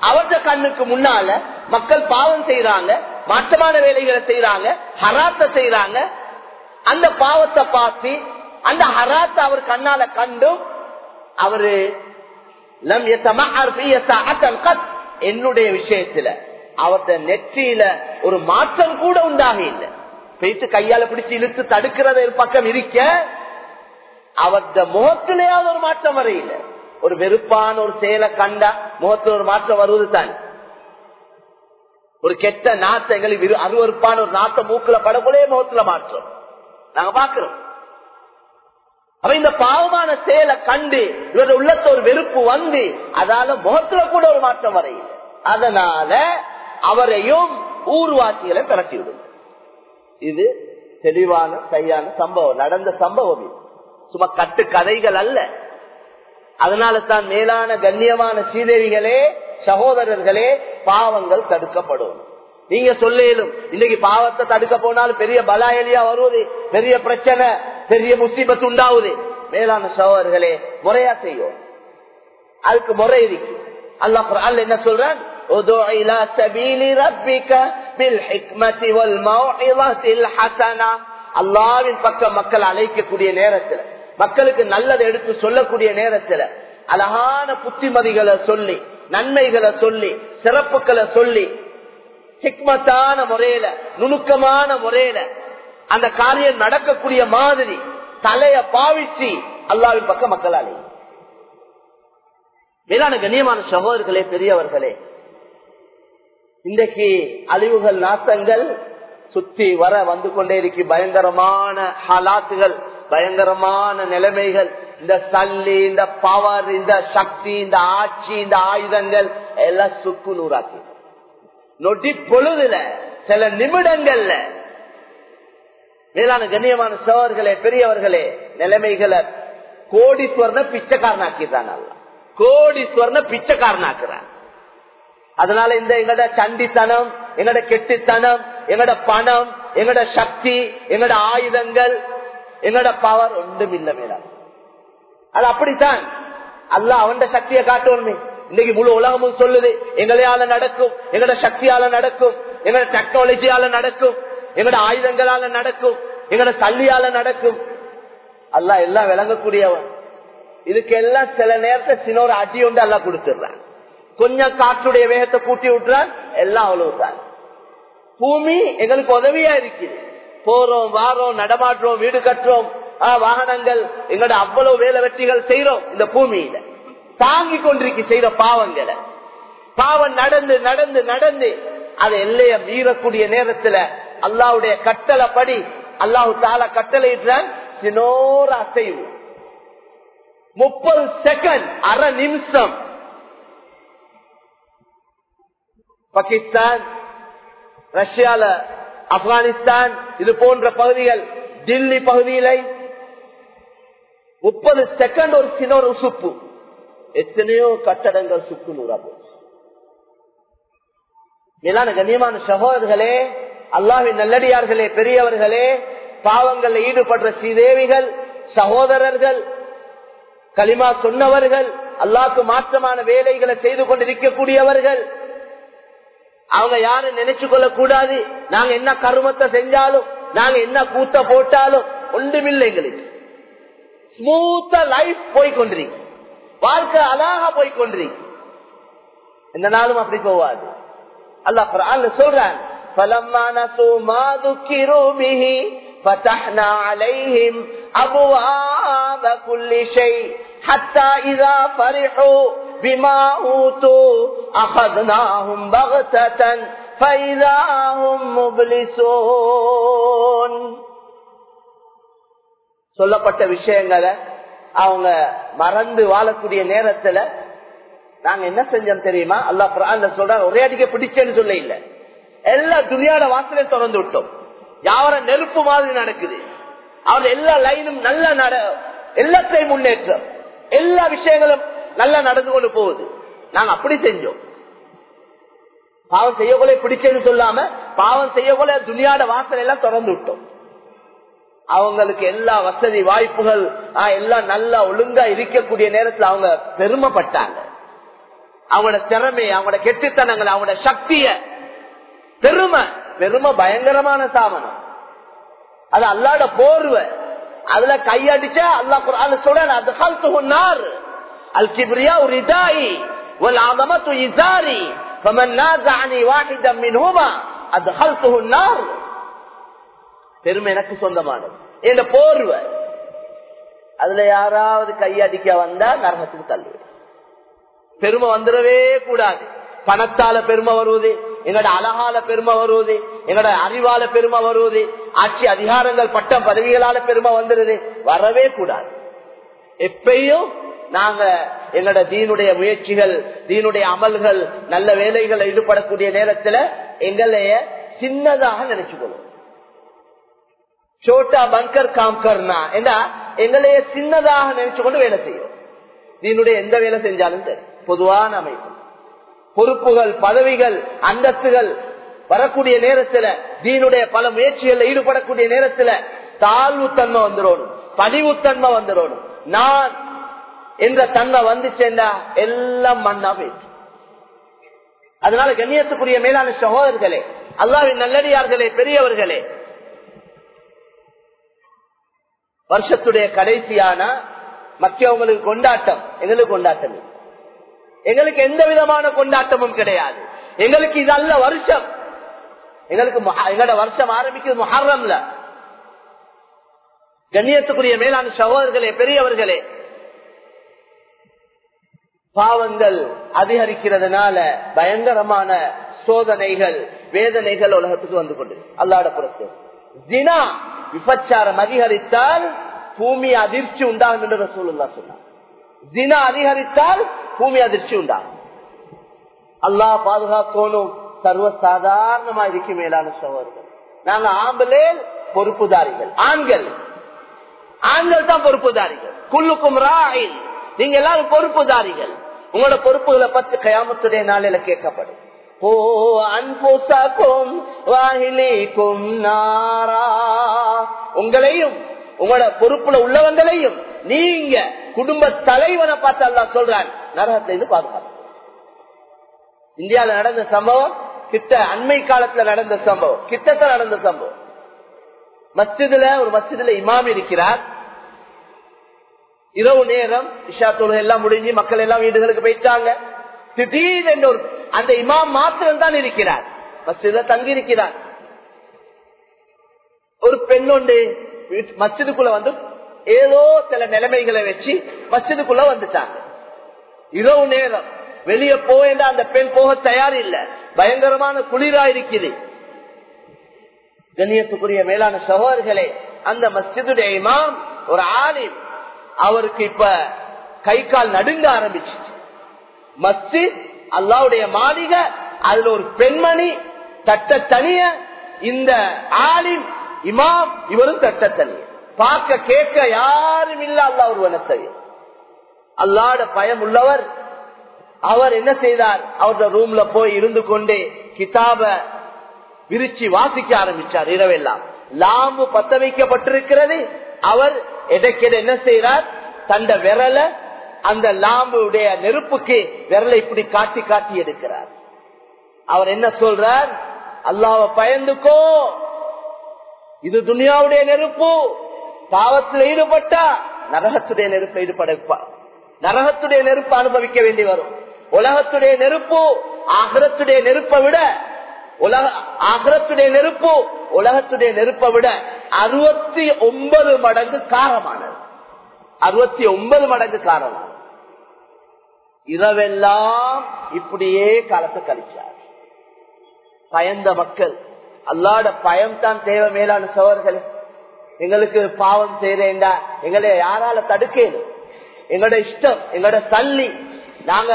அவரது கண்ணுக்கு முன்னால மக்கள் பாவம் செய்யறாங்க மாற்றமான வேலைகளை செய்யறாங்க ஹராத்த செய்யறாங்க அந்த பாவத்தை பார்த்து அந்த ஹராத்த அவர் கண்ணால கண்டும் அவரு நம் என்னுடைய விஷயத்துல அவருடைய நெற்றியில ஒரு மாற்றம் கூட உண்டாக இல்லை. பேச்சு கையால பிடிச்சு இழுத்து தடுக்கிறத ஒரு பக்கம் இருக்க அவருடைய முகத்திலேயாவது ஒரு மாற்றம் வரையில ஒரு வெறுப்பான ஒரு செயலை கண்டா முகத்துல ஒரு மாற்றம் வருவது தான். ஒரு கெட்ட நாத்தை எங்களுக்கு அருவருப்பான ஒரு நாத்த மூக்குல படக்குள்ளே முகத்துல மாற்றம். நாங்க பாக்குறோம் அப்ப இந்த பாவமான செயலை கண்டு இவருடைய உள்ளத்த ஒரு வெறுப்பு வந்து அதால முகத்துல கூட ஒரு மாற்றம் வரையில. அதனால அவரையும் ஊர்வாசிகளை திரட்டி விடும் இது தெளிவான சரியான சம்பவம். நடந்த சம்பவம் இது. சும்மா கட்டு கதைகள் அல்ல. அதனால தான் மேலான கண்ணியமான ஸ்ரீதேவிகளே சகோதரர்களே பாவங்கள் தடுக்கப்படும். நீங்க சொல்லும் இன்னைக்கு பாவத்தை தடுக்க போனாலும் பெரிய பலாயலியா வருவது பெரிய பிரச்சனை பெரிய முசீபத்து உண்டாவுது. மேலான சோழர்களே முறையா செய்யும் அதுக்கு முறை இருக்கு. அல்லாஹ் என்ன சொல்றான்? அல்லாவின் பக்கம் மக்கள் அழைக்கக்கூடிய நேரத்துல மக்களுக்கு நல்லதை எடுத்து சொல்லக்கூடிய நேரத்துல அழகான புத்திமதிகளை சொல்லி நன்மைகளை சொல்லி சிறப்புகளை சொல்லி ஹிக்மத்தான முறையில நுணுக்கமான முறையில அந்த காரியம் நடக்கக்கூடிய மாதிரி தலைய பாவிச்சு அல்லாவின் பக்கம் மக்களாலே மேலான கண்ணியமான சகோதரர்களே பெரியவர்களே. இன்றைக்கு அழிவுகள் நாசங்கள் சுத்தி வர வந்து கொண்டே இருக்கு. பயங்கரமான ஹலாத்துகள் பயங்கரமான நிலைமைகள். இந்த சல்லி இந்த பவர் இந்த சக்தி இந்த ஆட்சி இந்த ஆயுதங்கள் எல்லாம் சுக்கு நூறாக்கு. நொடி பொழுதுல சில நிமிடங்கள்ல. மேலான கண்ணியமான சவர்களே பெரியவர்களே நிலைமைகளை கோடீஸ்வரனை பிச்சைக்காரனாக்கிறான் கோடீஸ்வரனை பிச்சைக்காரனாக்குறான். அதனால இந்த எங்கட சண்டித்தனம் எங்கட கெட்டித்தனம் எங்கட பணம் எங்கட சக்தி எங்கட ஆயுதங்கள் எங்கட பவர் ஒன்றும் இல்லை மேடம் அது அப்படித்தான். அல்ல அவன் சக்தியை காட்டணுமே. இன்னைக்கு முழு உலகமும் சொல்லுது எங்களையால நடக்கும் எங்கட சக்தியால நடக்கும் எங்கட டெக்னாலஜியால நடக்கும் எங்கட ஆயுதங்களால நடக்கும் எங்கட சல்லியால நடக்கும். அல்ல எல்லாம் விளங்கக்கூடியவன். இதுக்கு எல்லாம் சில நேரத்தை சில ஒரு அடி ஒன்று எல்லாம் கொடுத்துடுறான். கொஞ்சம் காற்றுடைய வேகத்தை கூட்டி விட்டுறான் எல்லாம் அவ்வளவுதான். பூமி எங்களுக்கு உதவியா இருக்குது. போறோம் வாரோம் நடமாடுறோம் வீடு கட்டுறோம் வாகனங்கள் எங்களோட அவ்வளவு வேலை வெற்றிகள் செய்யறோம் இந்த பூமியில. தாங்கி கொண்டிருக்கு செய்யற பாவங்களை. பாவம் நடந்து நடந்து நடந்து அதை எல்லைய மீறக்கூடிய நேரத்துல அல்லாவுடைய கட்டளைப்படி அல்லாஹு தால கட்டளையிட்டான் சினோர அசைவு முப்பது செகண்ட் அரை நிமிஷம். பாகிஸ்தான் ரஷ்யால ஆப்கானிஸ்தான் இது போன்ற பகுதிகள் டில்லி பகுதியில முப்பது செகண்ட் ஒரு சின்ன ஒரு உசுப்பு. எத்தனையோ கட்டடங்கள் சுக்கு நூறா போச்சு. மேலான கண்ணியமான சகோதரர்களே அல்லாவின் நல்லடியார்களே பெரியவர்களே பாவங்கள்ல ஈடுபடுற ஸ்ரீதேவிகள் சகோதரர்கள் களிமா சொன்னவர்கள் அல்லாக்கு மாற்றமான வேலைகளை செய்து கொண்டிருக்கக்கூடியவர்கள். அவங்க யாரும் நினைச்சு கொள்ள கூடாது. நாங்க என்ன கருமத்தை செஞ்சாலும் நாங்க என்ன கூத்த போட்டாலும் ஒன்றுமில்லை எங்களுக்கு. ஸ்மூத்தா லைஃப் போய்கொண்டிருக்கு வாழ்க்கை அழகா போய்கொண்டிருக்கு இந்த நாளும் அப்படி போவாது அல்லாஹ் குர்ஆன்ல சொல்றான் فَلَمَّا نَسُوا مَا ذُكِّرُوا بِهِ فَتَحْنَا عَلَيْهِمْ أَبْوَابَ كُلِّ شَيْءٍ حَتَّى إِذَا فَرِحُوا بِمَا أُوتُوا أَخَذْنَاهُمْ بَغْتَةً فَإِذَا هُمْ مُبْلِسُونَ சொல்லப்பட்ட விஷயங்களை அவங்க மறந்து வாழக்கூடிய நேரத்துல நாங்க என்ன செஞ்சோம் தெரியுமா? அல்லா குரான்ல சொல்ற ஒரே அடிக்க பிடிச்சேன்னு சொல்ல இல்ல. எல்லா துணியாட வாசலையும் திறந்து விட்டோம். யாவர நெருப்பு மாதிரி நடக்குது. அவர் எல்லா லைனும் நல்ல நட எல்லாத்தையும் முன்னேற்றம். எல்லா விஷயங்களும் நல்லா நடந்து கொண்டு போகுது. நாங்க அப்படி செஞ்சோம். பாவம் செய்யக்கொள்ள பிடிச்சேன்னு சொல்லாம பாவம் செய்யக்கூட துணியாட வாசல் எல்லாம் திறந்து விட்டோம். அவங்களுக்கு எல்லா வசதி வாய்ப்புகள் ஆஹ், எல்லாம் நல்லா ஒழுங்கா இருக்கக்கூடிய நேரத்துல அவங்க பெருமைப்பட்டாங்க அவங்களோட திறமை அவங்களோட கெட்டுத்தனங்கள் அவங்களோட சக்திய பெருமை பெருமை பயங்கரமான சாமனம் அது அல்லாட போர்வை அதுல கையடிச்சா அல்லா குரான் சொல்ற அது கல்த்துனார் அல் கிப்ரியா ஒரு இதாயி والعظمة إزاري فمن نازعني واحدا منهما أدخلته النار பெருமை எனக்கு சொந்தமானது. என்ற போர்வை அதுல யாராவது கையடிக்க வந்தா நரகத்துக்கு தள்ளுவேன். பெருமை வந்துடவே கூடாது. பணத்தால பெருமை வருவது எங்களோட அழகால பெருமை வருவது எங்களோட அறிவால பெருமை வருவது ஆட்சி அதிகாரங்கள் பட்டம் பதவிகளால பெருமை வந்துடுது வரவே கூடாது. எப்பயும் நாங்க எங்களோட தீனுடைய முயற்சிகள் தீனுடைய அமல்கள் நல்ல வேலைகளை ஈடுபடக்கூடிய நேரத்துல எங்களைய சின்னதாக நினைச்சுக்கொள்ளும் சோட்டா பங்கர் காம் கர்னா ஏன்னா எங்களைய சின்னதாக நினைச்சு கொண்டு வேலை செய்யும் நீனுடைய எந்த வேலை செஞ்சாலும் சரி பொதுவான அமைப்பு பொறுப்புகள் பதவிகள் அந்தஸ்துகள் வரக்கூடிய நேரத்துல தீனுடைய பல முயற்சிகள்ல ஈடுபடக்கூடிய நேரத்துல தாழ்வு தன்மை வந்துடணும் பணிவுத்தன்மை வந்துடணும் நான் என்ற தன்மை வந்துச்சேண்டா எல்லாம் மண்ணா போயிட்டு அதனால கண்ணியத்துக்குரிய மேலான சகோதரர்களே அல்லாவின் நல்லடியார்களே பெரியவர்களே வருஷத்துடைய கடைசியான மற்றவங்களுக்கு கொண்டாட்டம். எங்களுக்கு கொண்டாட்டம் எங்களுக்கு எந்த விதமான கொண்டாட்டமும் கிடையாது. எங்களுக்கு இது அல்ல வருஷம். எங்களுக்கு எங்களோட வருஷம் ஆரம்பிக்கிறது மகாரம்ல கண்ணியத்துக்குரிய மேலான சகோதரர்களே பெரியவர்களே பாவங்கள் அதிகரிக்கிறதுனால பயங்கரமான சோதனைகள் வேதனைகள் உலகத்துக்கு வந்து கொண்டு அல்லாட புறத்து. தினா விபச்சாரம் அதிகரித்தால் பூமி அதிர்ச்சி உண்டாகும் என்று ரசூலுல்லா சொன்னார் தின அதிகரித்தால் பூமி அதிர்ச்சி உண்டாகும். அல்லாஹ் பாதுகாக்கணும். சர்வ சாதாரணமா இருக்கு மேலான சகோதரர்கள். நாங்க ஆம்பளே பொறுப்புதாரிகள். ஆண்கள். ஆண்கள் தான் பொறுப்புதாரிகள். குல்லுக்கும் ராயில் நீங்க எல்லாரும் பொறுப்புதாரிகள். உங்களோட பொறுப்புகளை பற்றி கயாமத்துடைய நாளையில கேட்கப்படும். ஓ அன்புசக்கும் நாரா உங்களையும் உங்களோட பொறுப்புல உள்ளவங்களையும் நீங்க குடும்ப தலைவனை பார்த்து அல்லா சொல்றான். இது பாதுகாப்பு. இந்தியாவில் நடந்த சம்பவம் கிட்ட அண்மை காலத்துல நடந்த சம்பவம் கிட்டத்த நடந்த சம்பவம். மஸ்ஜிதுல ஒரு மஸ்ஜிதுல இமாம் இருக்கிறார். இரவு நேரம் இஷா தொழுகை எல்லாம் முடிஞ்சு மக்கள் எல்லாம் வீடுகளுக்கு போயிட்டாங்க. திடீரென்று ஒரு அந்த இமாம் மாத்திரம் தான் இருக்கிறார். மசித தங்கி இருக்கிறார் ஒரு பெண் ஒன்று மசிதுக்குள்ள வந்து ஏதோ சில நிலைமைகளை வச்சு மசிதுக்குள்ள வந்துட்டாங்க இரவு நேரம். வெளியே போவேண்டா அந்த பெண் போக தயார் இல்ல பயங்கரமான குளிரா இருக்குது. கண்ணியத்துக்குரிய மேலான சகோதரர்களே அந்த மஸ்ஜிதுடைய இமாம் ஒரு ஆலிம். அவருக்கு இப்ப கை கால் நடுங்க ஆரம்பிச்சு மஸ்ஜித் அல்லாவுடைய மாளிகை அதுல ஒரு பெண்மணி தட்ட தனிய இந்த ஆளின் இமாம் இவரும் தட்ட தனிய. பார்க்க கேட்க யாரும் இல்ல அல்லா ஒருவனை தெரியும் அல்லாட பயம் உள்ளவர் அவர் என்ன செய்தார்? அவரது ரூம்ல போய் இருந்து கொண்டே கிதாப விரிச்சு வாசிக்க ஆரம்பிச்சார் இரவெல்லாம். லாம்பு பத்த வைக்கப்பட்டிருக்கிறது அவர் எடைக்கெட என்ன செய்யறார் தண்ட விரல அந்த லாம்புடைய நெருப்புக்கு விரலை இப்படி காட்டி காட்டி எடுக்கிறார். அவர் என்ன சொல்றார்? அல்லாவ பயந்துக்கோ. இது துனியாவுடைய நெருப்பு. பாவத்தில் ஈடுபட்டா நரகத்துடைய நெருப்பை ஈடுபட நரகத்துடைய நெருப்பு அனுபவிக்க வேண்டி வரும். உலகத்துடைய நெருப்பு ஆகரத்துடைய நெருப்பை விட உலக ஆகரத்துடைய நெருப்பு உலகத்துடைய நெருப்பை விட அறுபத்தி ஒன்பது மடங்கு காரமானது. அறுபத்தி ஒன்பது மடங்கு காரமானது. இரவெல்லாம் இப்படியே காலத்தை கழிச்சார். பயந்த மக்கள். அல்லாட பயம் தான் தேவை மேலான சோழர்கள். எங்களுக்கு பாவம் செய்யறேன்டா எங்களை யாரால தடுக்கணும் எங்களோட இஷ்டம் எங்களோட தள்ளி நாங்க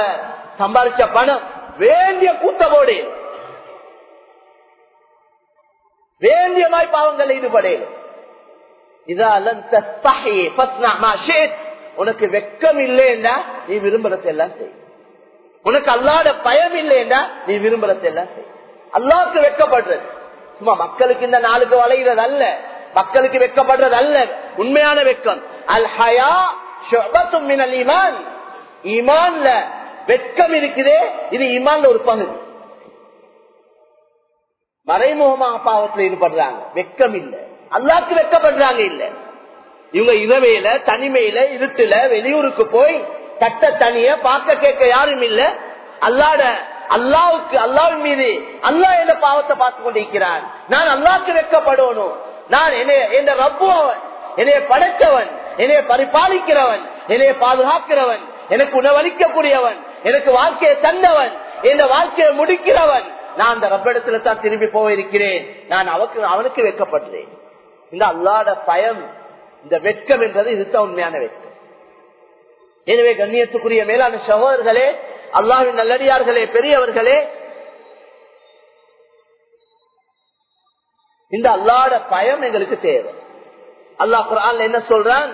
சம்பாதிச்ச பணம் வேண்டிய கூட்டமோடு வேண்டியமாய் பாவங்கள் ஈடுபடேன் உனக்கு வெக்கம் இல்லைன்னா நீ விரும்புறதை எல்லாம் செய். உனக்கு அல்லாட பயம் இல்லைன்னா நீ விரும்புறதை எல்லாம் செய். அல்லாவுக்கு வெக்கப்படுறது. சும்மா மக்களுக்கு இந்த நாளுக்கு வளைகிறது அல்ல. மக்களுக்கு வெக்கப்படுறது அல்ல. உண்மையான வெக்கம். அல் ஹயா ஈமான். ஈமான்ல வெட்கம் இருக்குதே இது ஈமான்ல ஒரு பகுதி மறைமுகமாக பாவத்தில் ஈடுபடுறாங்க. வெக்கம் இல்ல. அல்லாக்கு வெக்கப்படுறாங்க இல்ல. இவங்க இரவையில தனிமையில இருட்டுல வெளியூருக்கு போய் கட்ட தனிய பார்க்க கேட்க யாரும் இல்ல. அல்லாட அல்லாவுக்கு அல்லாவின் மீது அல்லா என்ன பாவத்தை பார்த்து கொண்டிருக்கிறான். நான் அல்லாவுக்கு வெக்கப்படணும் நான் என்ன ரப்பு அவன். என்னைய படைத்தவன். என்னைய பரிபாலிக்கிறவன். என்னைய பாதுகாக்கிறவன். எனக்கு உணவளிக்கக்கூடியவன். எனக்கு வாழ்க்கையை தந்தவன். என் வாழ்க்கையை முடிக்கிறவன். நான் அந்த ரப்பிடத்துல தான் திரும்பி போயிருக்கிறேன் நான் அவனுக்கு அவனுக்கு வெட்கப்படுறேன். இந்த அல்லாட பயம் இந்த வெட்கம் என்றது இதுதான் உண்மையான வெட்கம். எனவே கண்ணியத்துக்குரிய மேலான சகோதரர்களே அல்லாவின் நல்லடியார்களே பெரியவர்களே இந்த அல்லாட பயம் எங்களுக்கு தேவை. அல்லாஹ் குரான் என்ன சொல்றான்?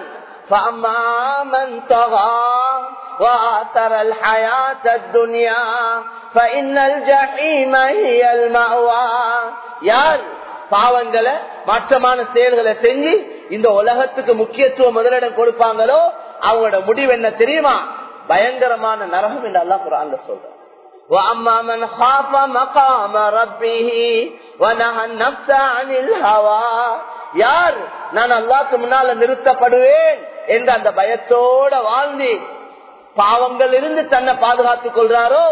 யார்? பாவங்களை மாற்றமான செயல்களை செஞ்சு இந்த உலகத்துக்கு முக்கியத்துவம் முதலிடம் கொடுப்பாங்களோ அவங்களோட முடிவு என்ன தெரியுமா பயங்கரமான நரகம் என்று அல்லா குரான்ல சொல்ற وَأَمَّا مَنْ خَافَ مَقَامَ رَبِّهِ وَنَهَى النَّفْسَ عَنِ الْهَوَى யார் நான் அல்லாக்கு முன்னால நிறுத்தப்படுவேன் என்ற அந்த பயத்தோட வாழ்ந்து பாவங்கள் இருந்து தன்னை பாதுகாத்துக் கொள்றாரோ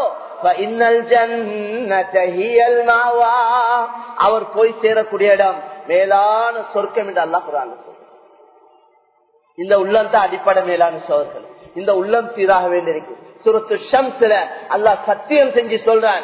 அவர் போய் சேரக்கூடிய இடம் மேலான சொர்க்கம் என்று அல்லா குரான் இந்த உள்ளம் தான் அடிப்படை மேலான சோர்கள் இந்த உள்ளம் சீராக வேண்டியிருக்கு. சுரத்து ஷம்ஸ்ல அல்லாஹ் சத்தியம் செஞ்சு சொல்றான்.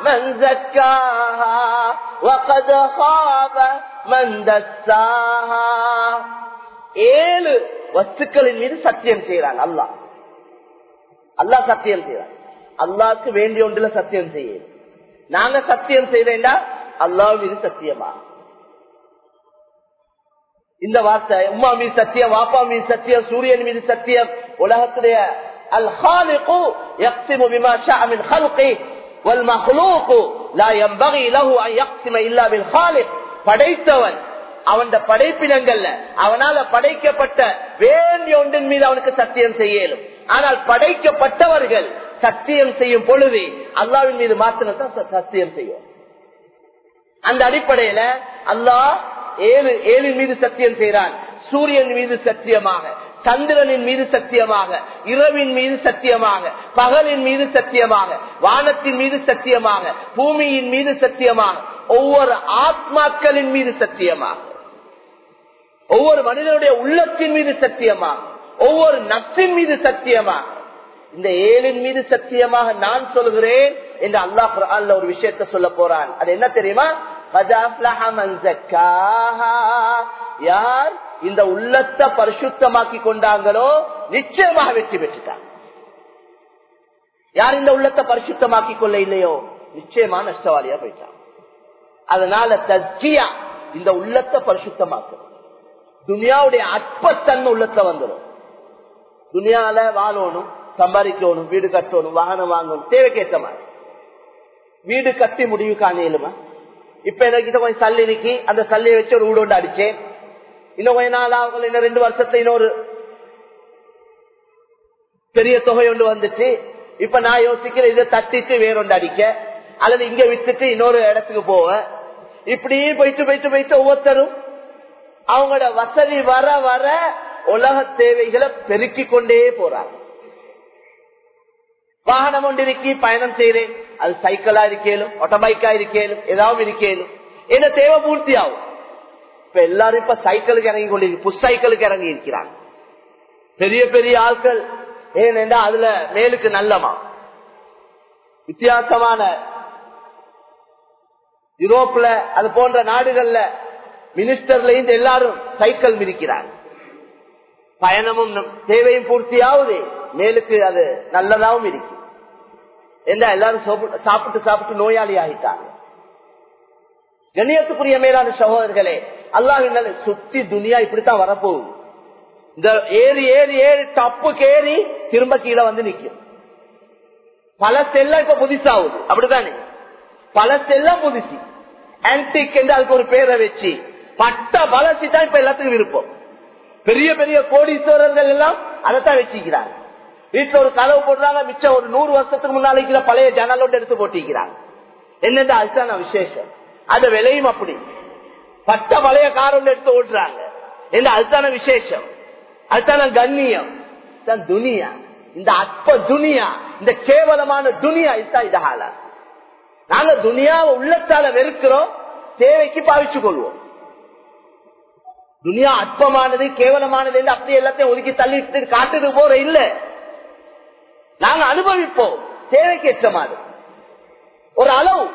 من زكاها وقد خاب من دساها ஏழு வஸ்துக்களின் மீது சத்தியம் செய்யறான் அல்லாஹ் அல்லாஹ் சத்தியம் செய்யறான் அல்லாஹ்க்கு வேண்டிய ஒன்றுல சத்தியம் செய்ய நாங்க சத்தியம் செய்யறேன்டா அல்லாஹ் மீது சத்தியமா இந்த வார்த்தை உமா மீது சத்தியம் வாப்பா மீது சத்தியம் சூரியன் மீது சத்தியம் உலகத்துடைய அல் ஹாலிகு யக்ஸிமு படைத்தவன் அவன் படைப்பினங்கள்ல அவனால படைக்கப்பட்ட வேண்டிய ஒன்றின் மீது அவனுக்கு சத்தியம் செய்யலும். ஆனால் படைக்கப்பட்டவர்கள் சத்தியம் செய்யும் பொழுது அல்லாவின் மீது மாத்திரத்தான் சத்தியம் செய்யும். அந்த அடிப்படையில அல்லாஹ் ஏழு ஏழின் மீது சத்தியம் செய்கிறான் சூரியன் மீது சத்தியமாக. சந்திரனின் மீது சத்தியமாக இரவின் மீது சத்தியமாக பகலின் மீது சத்தியமாக வானத்தின் மீது சத்தியமாக பூமியின் மீது சத்தியமாக ஒவ்வொரு ஆத்மாக்களின் மீது சத்தியமாக ஒவ்வொரு மனிதனுடைய உள்ளத்தின் மீது சத்தியமாக ஒவ்வொரு நப்சின் மீது சத்தியமாக. இந்த ஏழின் மீது சத்தியமாக நான் சொல்கிறேன் என்று அல்லாஹ் ஒரு விஷயத்த சொல்ல போறான். அது என்ன தெரியுமா? யார்? இந்த உள்ளத்தை பரிசுத்தமாக்கி கொண்டாங்களோ நிச்சயமாக வெற்றி பெற்றுட்டாங்க யார் இந்த உள்ளத்தை பரிசுத்தமாக்கி கொள்ள இல்லையோ நிச்சயமா நஷ்டவாளியா போயிட்டாங்க அதனால தஜ்ஜியா இந்த உள்ளத்தை பரிசுத்தமாக்கும் துனியாவுடைய அற்பத்தன்மை உள்ளத்தை வந்துடும் துனியால வாழணும் சம்பாதிக்கணும் வீடு கட்டணும் வாகனம் வாங்கணும் தேவைக்கேற்ற மாதிரி. வீடு கட்டி முடிவு காணியலுமா இப்ப எனக்கிட்ட கொஞ்சம் சல்லி நிக்கி அந்த சல்லியை வச்சு ஒரு வீடு ஒன்று அடிச்சேன். இன்னும் கொஞ்ச நாள் ஆகும் இன்னும் ரெண்டு வருஷத்துல இன்னொரு பெரிய தொகை ஒன்று வந்துச்சு. இப்ப நான் யோசிக்கிறேன் இதை தட்டிட்டு வேறொண்டு அடிக்க. அல்லது இங்க வித்துட்டு இன்னொரு இடத்துக்கு போவேன் இப்படியே போயிட்டு போயிட்டு போயிட்டு ஒவ்வொருத்தரும் அவங்களோட வசதி வர வர உலக தேவைகளை பெருக்கிக் கொண்டே போறாங்க. வாகனம் ஒன்று இருக்கி பயணம் செய்யறேன் அது சைக்கிளா இருக்கேலும் ஆட்டோபைக்கா இருக்கேலும் ஏதாவது இருக்கேலும். என்ன தேவை பூர்த்தி ஆகும் இப்ப எல்லாரும் இப்ப சைக்கிளுக்கு இறங்கி கொண்டிருக்கு புஷ் சைக்கிளுக்கு இறங்கி இருக்கிறாங்க. பெரிய பெரிய ஆட்கள் ஏனென்றா அதுல மேலுக்கு நல்லமா? வித்தியாசமான யூரோப்ல அது போன்ற நாடுகள்ல மினிஸ்டர்ல இருந்து எல்லாரும் சைக்கிள் மிதிக்கிறாங்க. பயணமும் தேவையும் பூர்த்தியாவது மேலுக்கு அது நல்லதாகவும் இருக்கு. என்ன எல்லாரும் சாப்பிட்டு சாப்பிட்டு நோயாளி ஆகிட்டாங்க. கண்ணியத்துக்குரிய மேலான சகோதரர்களே அல்லாஹ் சுத்தி துனியா இப்படித்தான் வரப்போகுது. இந்த ஏறி ஏறி ஏறி டப்பு ஏறி திரும்ப கீழே வந்து நிற்கும் பல செல்லம் இப்ப புதுசாகுது. அப்படித்தானே? பல செல்லம் புதுசு. ஆன்டிக் என்று அதுக்கு ஒரு பேரை வச்சு பட்ட வளர்ச்சி தான் இப்ப எல்லாத்துக்கும் விருப்பம். பெரிய பெரிய கோடீஸ்வரர்கள் எல்லாம் அதைத்தான் வச்சுக்கிறாங்க. வீட்டுல ஒரு கதவு போடுறாங்க மிச்சம் ஒரு நூறு வருஷத்துக்கு முன்னால பழைய ஜன்னலோட எடுத்து போட்டிக்கிறாங்க. என்னென்ன அதுதான் விசேஷம்? அது விலையும் அப்படி. பட்ட பழைய கார் எடுத்து ஓட்டுறாங்க. என்ன அதுதான விசேஷம். அதுதான கண்ணியம். துனியா. இந்த அற்ப துனியா இந்த கேவலமான துனியா இதுதான் இது நாங்க துனியாவை உள்ளத்தால வெறுக்கிறோம் தேவைக்கு பாவிச்சு கொள்வோம். துனியா அற்பமானது கேவலமானது என்று அப்படி எல்லாத்தையும் ஒதுக்கி தள்ளிட்டு காட்டுது போற இல்ல. நாங்க அனுபவிப்போம் தேவைக்கு ஏற்ற மாதிரி. ஒரு அளவு.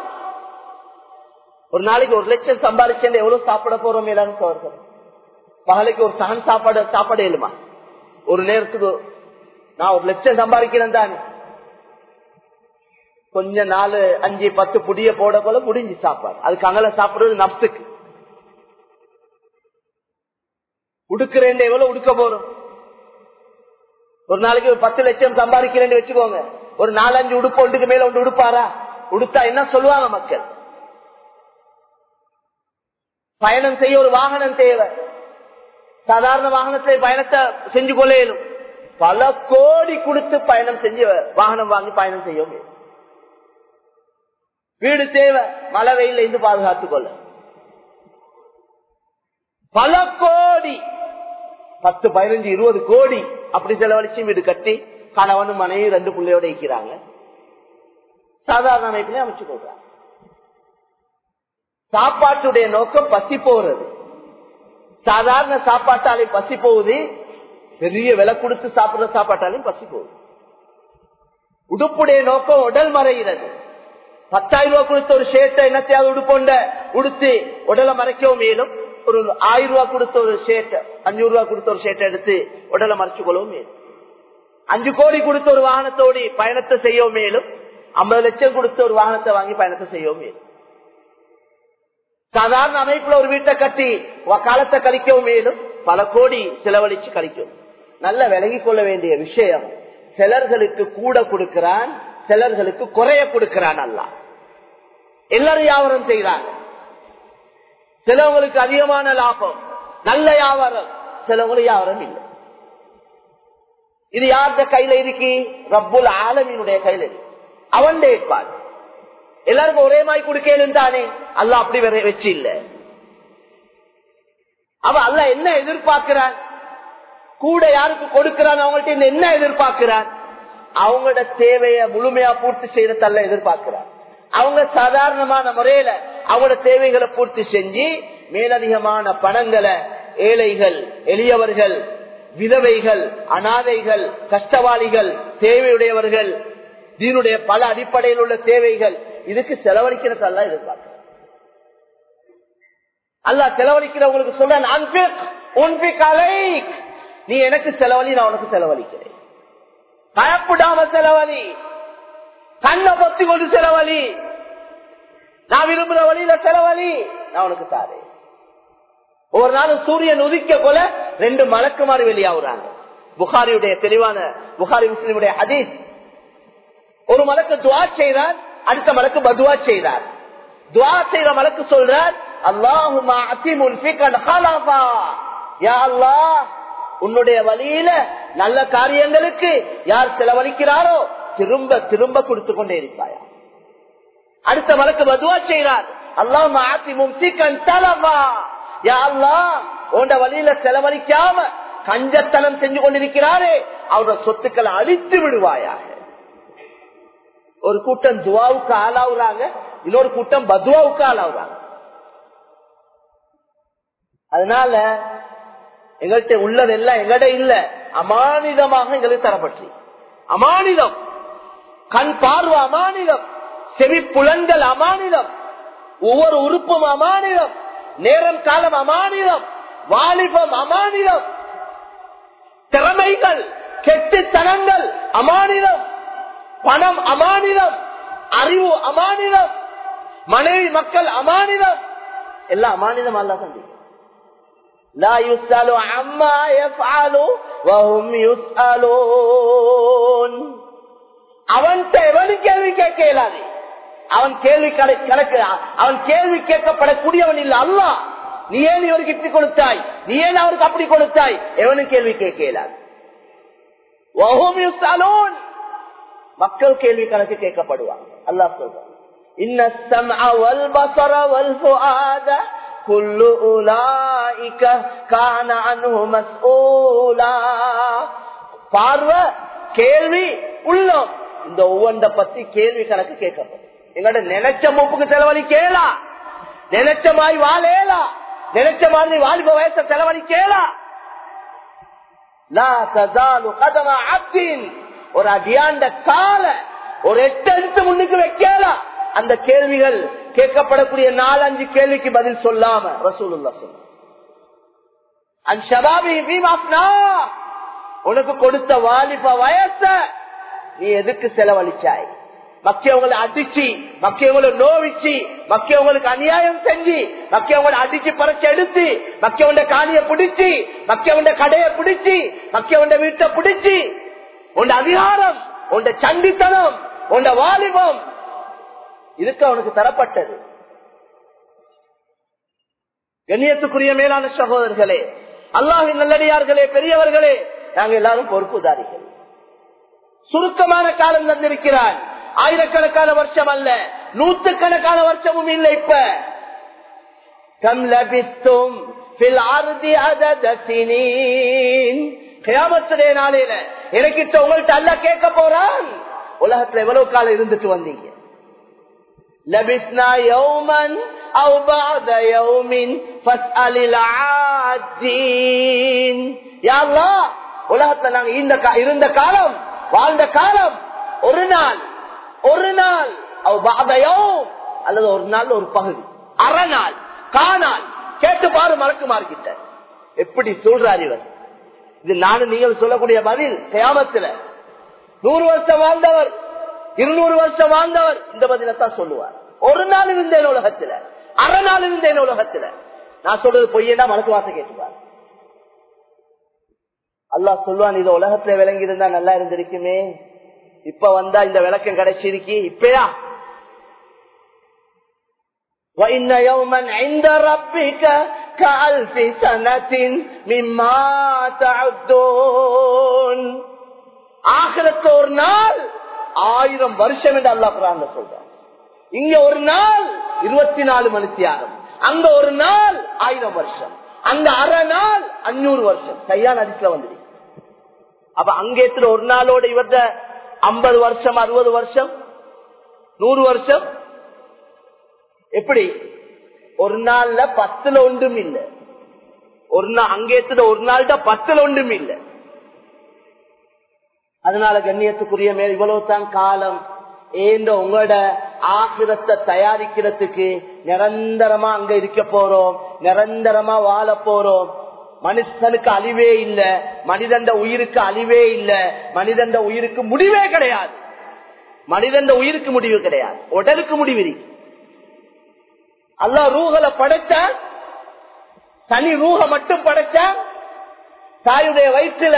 ஒரு நாளைக்கு ஒரு லட்சம் சம்பாதிச்சேன் எவ்வளவு சாப்பிட போறோம் எல்லாரும் சோர்கள் பகலைக்கு ஒரு சகன் சாப்பாடு சாப்பாடு இயலுமா ஒரு நேரத்துக்கு நான் ஒரு லட்சம் சம்பாதிக்கிறேன் தானே. கொஞ்ச நாலு அஞ்சு பத்து புடிய போட போல முடிஞ்சு சாப்பாடு. அதுக்கு அங்கல சாப்பிடுறது நப்சுக்கு உடுக்கிறேன் எவ்வளவு உடுக்க போறோம்? ஒரு நாளைக்கு ஒரு பத்து லட்சம் சம்பாதிக்கிறேன்னு வச்சுக்கோங்க. ஒரு நாலஞ்சு உடுப்பு ஒன்றுக்கு மேல ஒன்று உடுப்பாரா? உடுத்தா என்ன சொல்லுவாங்க மக்கள்? பயணம் செய்ய ஒரு வாகனம் தேவை. சாதாரண வாகனத்தை பயணத்தை செஞ்சு கொள்ள இயலும் பல கோடி கொடுத்து பயணம் செஞ்சு வாகனம் வாங்கி பயணம் செய்ய முடியும். வீடு தேவை. மழை வெயில இருந்து பாதுகாத்துக் கொள்ள. பல கோடி. பத்து பதினஞ்சு இருபது கோடி அப்படி செலவழிச்சு வீடு கட்டி கணவனும் மனைவி ரெண்டு பிள்ளையோட இருக்கிறாங்க. சாதாரண அமைப்பிலே அமைச்சு கொள்றாங்க சாப்பாட்டுடைய நோக்கம் பசி போறது சாதாரண சாப்பாட்டாலையும் பசி போகுது. பெரிய விலை கொடுத்து சாப்பிடுற சாப்பாட்டாலையும் பசி போகுது. உடுப்புடைய நோக்கம் உடல் மறைகிறது. பத்தாயிரம் ரூபாய் கொடுத்த ஒரு ஷேட்டை என்னத்தையாவது உடுப்போண்ட? உடுத்து உடலை மறைக்கவும் மேலும்? ஒரு ஆயிரம் ரூபாய் கொடுத்த ஒரு ஷேட்டை அஞ்சூறு ரூபாய் கொடுத்த ஒரு ஷேட்டை எடுத்து உடலை மறைச்சு கொள்ளவும் மேலும்? அஞ்சு கோடி கொடுத்த ஒரு வாகனத்தோடு பயணத்தை செய்யவும் மேலும்? ஐம்பது லட்சம் கொடுத்த ஒரு வாகனத்தை வாங்கி பயணத்தை செய்யவும் மேலும்? சாதாரண அமைப்புல ஒரு வீட்டை கட்டி காலத்தை கழிக்கவும் மேலும் பல கோடி செலவழிச்சு கழிக்கும். நல்ல விலகி கொள்ள வேண்டிய விஷயம் சிலர்களுக்கு கூட கொடுக்கிறான் சிலர்களுக்கு குறைய கொடுக்கிறான் அல்ல. எல்லாரும் வியாபாரம் செய்கிறாங்க. சிலவங்களுக்கு அதிகமான லாபம் நல்ல வியாபாரம் சிலவங்களுக்கு வியாபாரம் இல்லை. இது யார்த கையில இருக்கு? ரப்புல் ஆலமியினுடைய கையில இருக்கு. அவன் ஏற்பாடு எல்லாருக்கும் ஒரே மாதிரி கொடுக்கலும் தானே? அல்ல அப்படி வேற வச்சு இல்ல அவ அல்ல என்ன எதிர்பார்க்கிறான்? கூட யாருக்கு கொடுக்கிறான்? அவங்கள்ட்ட என்ன எதிர்பார்க்கிறான்? அவங்களோட தேவையை முழுமையா பூர்த்தி செய்யறதல்ல எதிர்பார்க்கிறான். அவங்க சாதாரணமான முறையில அவங்களோட தேவைகளை பூர்த்தி செஞ்சு மேலதிகமான பணங்களை ஏழைகள் எளியவர்கள் விதவைகள் அனாதைகள் கஷ்டவாளிகள் தேவையுடையவர்கள் தீனுடைய பல அடிப்படையில் உள்ள தேவைகள் இதுக்கு செலவழிக்கிறதெல்லாம் எதிர்பார்க்க அல்லா செலவழிக்கிறவங்களுக்கு சொல்ற நீ எனக்கு செலவழி நான் உனக்கு செலவழிக்கிறேன். பயப்படாம செலவழி கண்ணை பத்தி கொண்டு செலவழி நான் விரும்புற வழியில செலவழி நான் உனக்கு தாரேன். ஒரு நாளும் சூரியன் உதிக்க போல ரெண்டு மலக்குமாறு வெளியாகுறாங்க புகாரியுடைய தெளிவான புகாரி முஸ்லிமுடைய ஹதீஸ். ஒரு மலக்கு துவா செய்தார் அடுத்த மலக்கு பதுவா செய்தார். துவா செய்த மலக்கு சொல்றார் உன்னுடைய வழியில நல்ல காரியங்களுக்கு யார் செலவழிக்கிறாரோ திரும்ப திரும்ப கொடுத்து கொண்டே இருப்பாயா? அடுத்த மலக்கு பதுவா செய்கிறார் அல்லாஹ் ஆத்தி யா உண்ட வழியில செலவழிக்காம கஞ்சத்தனம் செஞ்சு கொண்டிருக்கிறாரே அவரோட சொத்துக்களை அழித்து விடுவாயாக. ஒரு கூட்டம் துவாவுக்கு ஆளாவுறாங்க இன்னொரு கூட்டம் பதுவாவுக்கு ஆளாவுறாங்க. அதனால எங்கள்கிட்ட உள்ளதெல்லாம் எங்கட இல்ல. அமானிதமாக எங்களுக்கு தரப்பட்டு அமானிதம். கண் பார்வை அமானிதம். செவி புலன்கள் அமானிதம். ஒவ்வொரு உறுப்பும் அமானிதம். நேரம் காலம் அமானிதம். வாலிபம் அமானிதம். திறமைகள் கெட்டுத்தனங்கள் அமானிதம். பணம் அமானிதம் அறிவு அமானிதம் மனைவி மக்கள் அமானிதம். எல்லாம் அமானிதம் அல்ல சந்தி அவன்கிட்ட எவனும் கேள்வி கேட்க இயலாது. அவன் கேள்வி கணக்கு அவன் கேள்வி கேட்கப்படக்கூடியவன் இல்ல அல்ல நீ ஏன் இவருக்கு இப்படி கொடுத்தாய்? நீ ஏன் அவருக்கு அப்படி கொடுத்தாய்? எவனும் கேள்வி கேட்க இயலாது. மக்கள் கேள்வி கணக்கு கேட்கப்படுவான் அல்லா சொல்றான். பார்வ கேள்வி உள்ளம். இந்த ஒவ்வொன்ற பத்தி கேள்வி கணக்கு கேட்கப்படும். எங்கட நினைச்ச மூப்புக்கு கேளா நினைச்ச மாதிரி வாழேலா? நினைச்ச மாதிரி வாலிப வயச செலவழிக்கலா? ஒரு அடியாண்ட கால ஒரு எட்டு எழுத்து முன்னுக்கு வைக்கலாம் அந்த கேள்விகள் கேட்கப்படக்கூடிய நாலஞ்சு கேள்விக்கு பதில் சொல்லாம ரசூலுல்லா சொல்ல உனக்கு கொடுத்த வாலிப வயச நீ எதுக்கு செலவழிச்சாய்? மக்கியவங்களை அடிச்சு மக்கியவங்களை நோவிச்சு மக்கியவங்களுக்கு அநியாயம் செஞ்சு மக்கியவங்களை அடிச்சு பறச்சு எடுத்து மக்கியவண்ட காணிய பிடிச்சு மக்கியவண்ட கடையை பிடிச்சு மக்கியவண்ட வீட்டை பிடிச்சு உண்ட அதிகாரம் உண்ட சண்டித்தனம் உண்ட வாலிபம். இதுக்கு அவனுக்கு தரப்பட்டது. கண்ணியத்துக்குரிய மேலான சகோதரர்களே அல்லாஹின் நல்லடியார்களே பெரியவர்களே நாங்க எல்லாரும் பொறுப்புதாரிகள். சுருக்கமான காலம் தந்திருக்கிறார். ஆயிரக்கணக்கான வருஷம் அல்ல நூற்றுக்கணக்கான வருஷமும் இல்லை இப்ப. கம் லபித்தும் கிராமத்திலே நாளையில எனக்கிட்ட உங்கள்கிட்ட அல்ல கேட்க போறான். உலகத்துல எவ்வளவு காலம் இருந்துட்டு வந்தீங்க? உலகத்துல நாங்க இந்த இருந்த காலம் வாழ்ந்த காலம் ஒரு நாள் ஒரு நாள் அல்லது ஒரு நாள் ஒரு பகுதி அரை நாள் காணால் கேட்டு பாரு மறக்குமாறு கிட்ட எப்படி சொல்றாரு இவர்? இது நானும் நீங்கள் சொல்லக்கூடிய பதில் கயாமத்துல நூறு வருஷம் வாழ்ந்தவர் இருநூறு வருஷம் வாழ்ந்தவர் இந்த பதிலத்தான் சொல்லுவார் ஒரு நாள் இருந்தேன் உலகத்துல அரை நாள் இருந்தேன் உலகத்துல நான் சொல்றது பொய்யண்டா மனசு வாசம் கேட்டுவார் அல்லாஹ் சொல்லுவான் இது உலகத்துல விளங்கி இருந்தா நல்லா இருந்திருக்குமே இப்ப வந்தா இந்த விளக்கம் கிடைச்சிருக்கி இப்பயா وَإِنَّ يَوْمًا عِندَ رَبِّكَ كَأَلْفِ سَنَةٍ مِمَّا تَعُدُّونَ ஆகிரத்து ஒரு நாள் ஆயிரம் வருஷம் என்று அல்லா குரான் சொல்றான் இங்க ஒரு நாள் இருபத்தி நாலு மணி தியாகம் அங்க ஒரு நாள் ஆயிரம் வருஷம் அங்க அரை நாள் அஞ்சூறு வருஷம் சரியான அதிசல வந்துடு அப்ப அங்கேத்துல ஒரு நாளோட இவர்த ஐம்பது வருஷம் அறுபது வருஷம் நூறு வருஷம் எப்படி ஒரு நாள்ல பத்துல ஒன்றும் இல்ல. ஒரு நாள் அங்கேத்துல ஒரு நாள்ல பத்துல ஒன்றும் இல்லை. அதனால கண்ணியத்துக்குரிய மேல் இவ்வளவு தான் காலம். ஏந்த உங்களோட ஆக்கிரத்தை தயாரிக்கிறதுக்கு நிரந்தரமா அங்க இருக்க போறோம் நிரந்தரமா வாழ போறோம். மனுஷனுக்கு அழிவே இல்ல மனிதண்ட உயிருக்கு அழிவே இல்ல மனிதண்ட உயிருக்கு முடிவே கிடையாது. மனிதண்ட உயிருக்கு முடிவு கிடையாது. உடலுக்கு முடிவு இருக்கு. அல்லா ரூகளை படைச்சா? தனி ரூக மட்டும் படைச்சா? தாயுடைய வயிற்றுல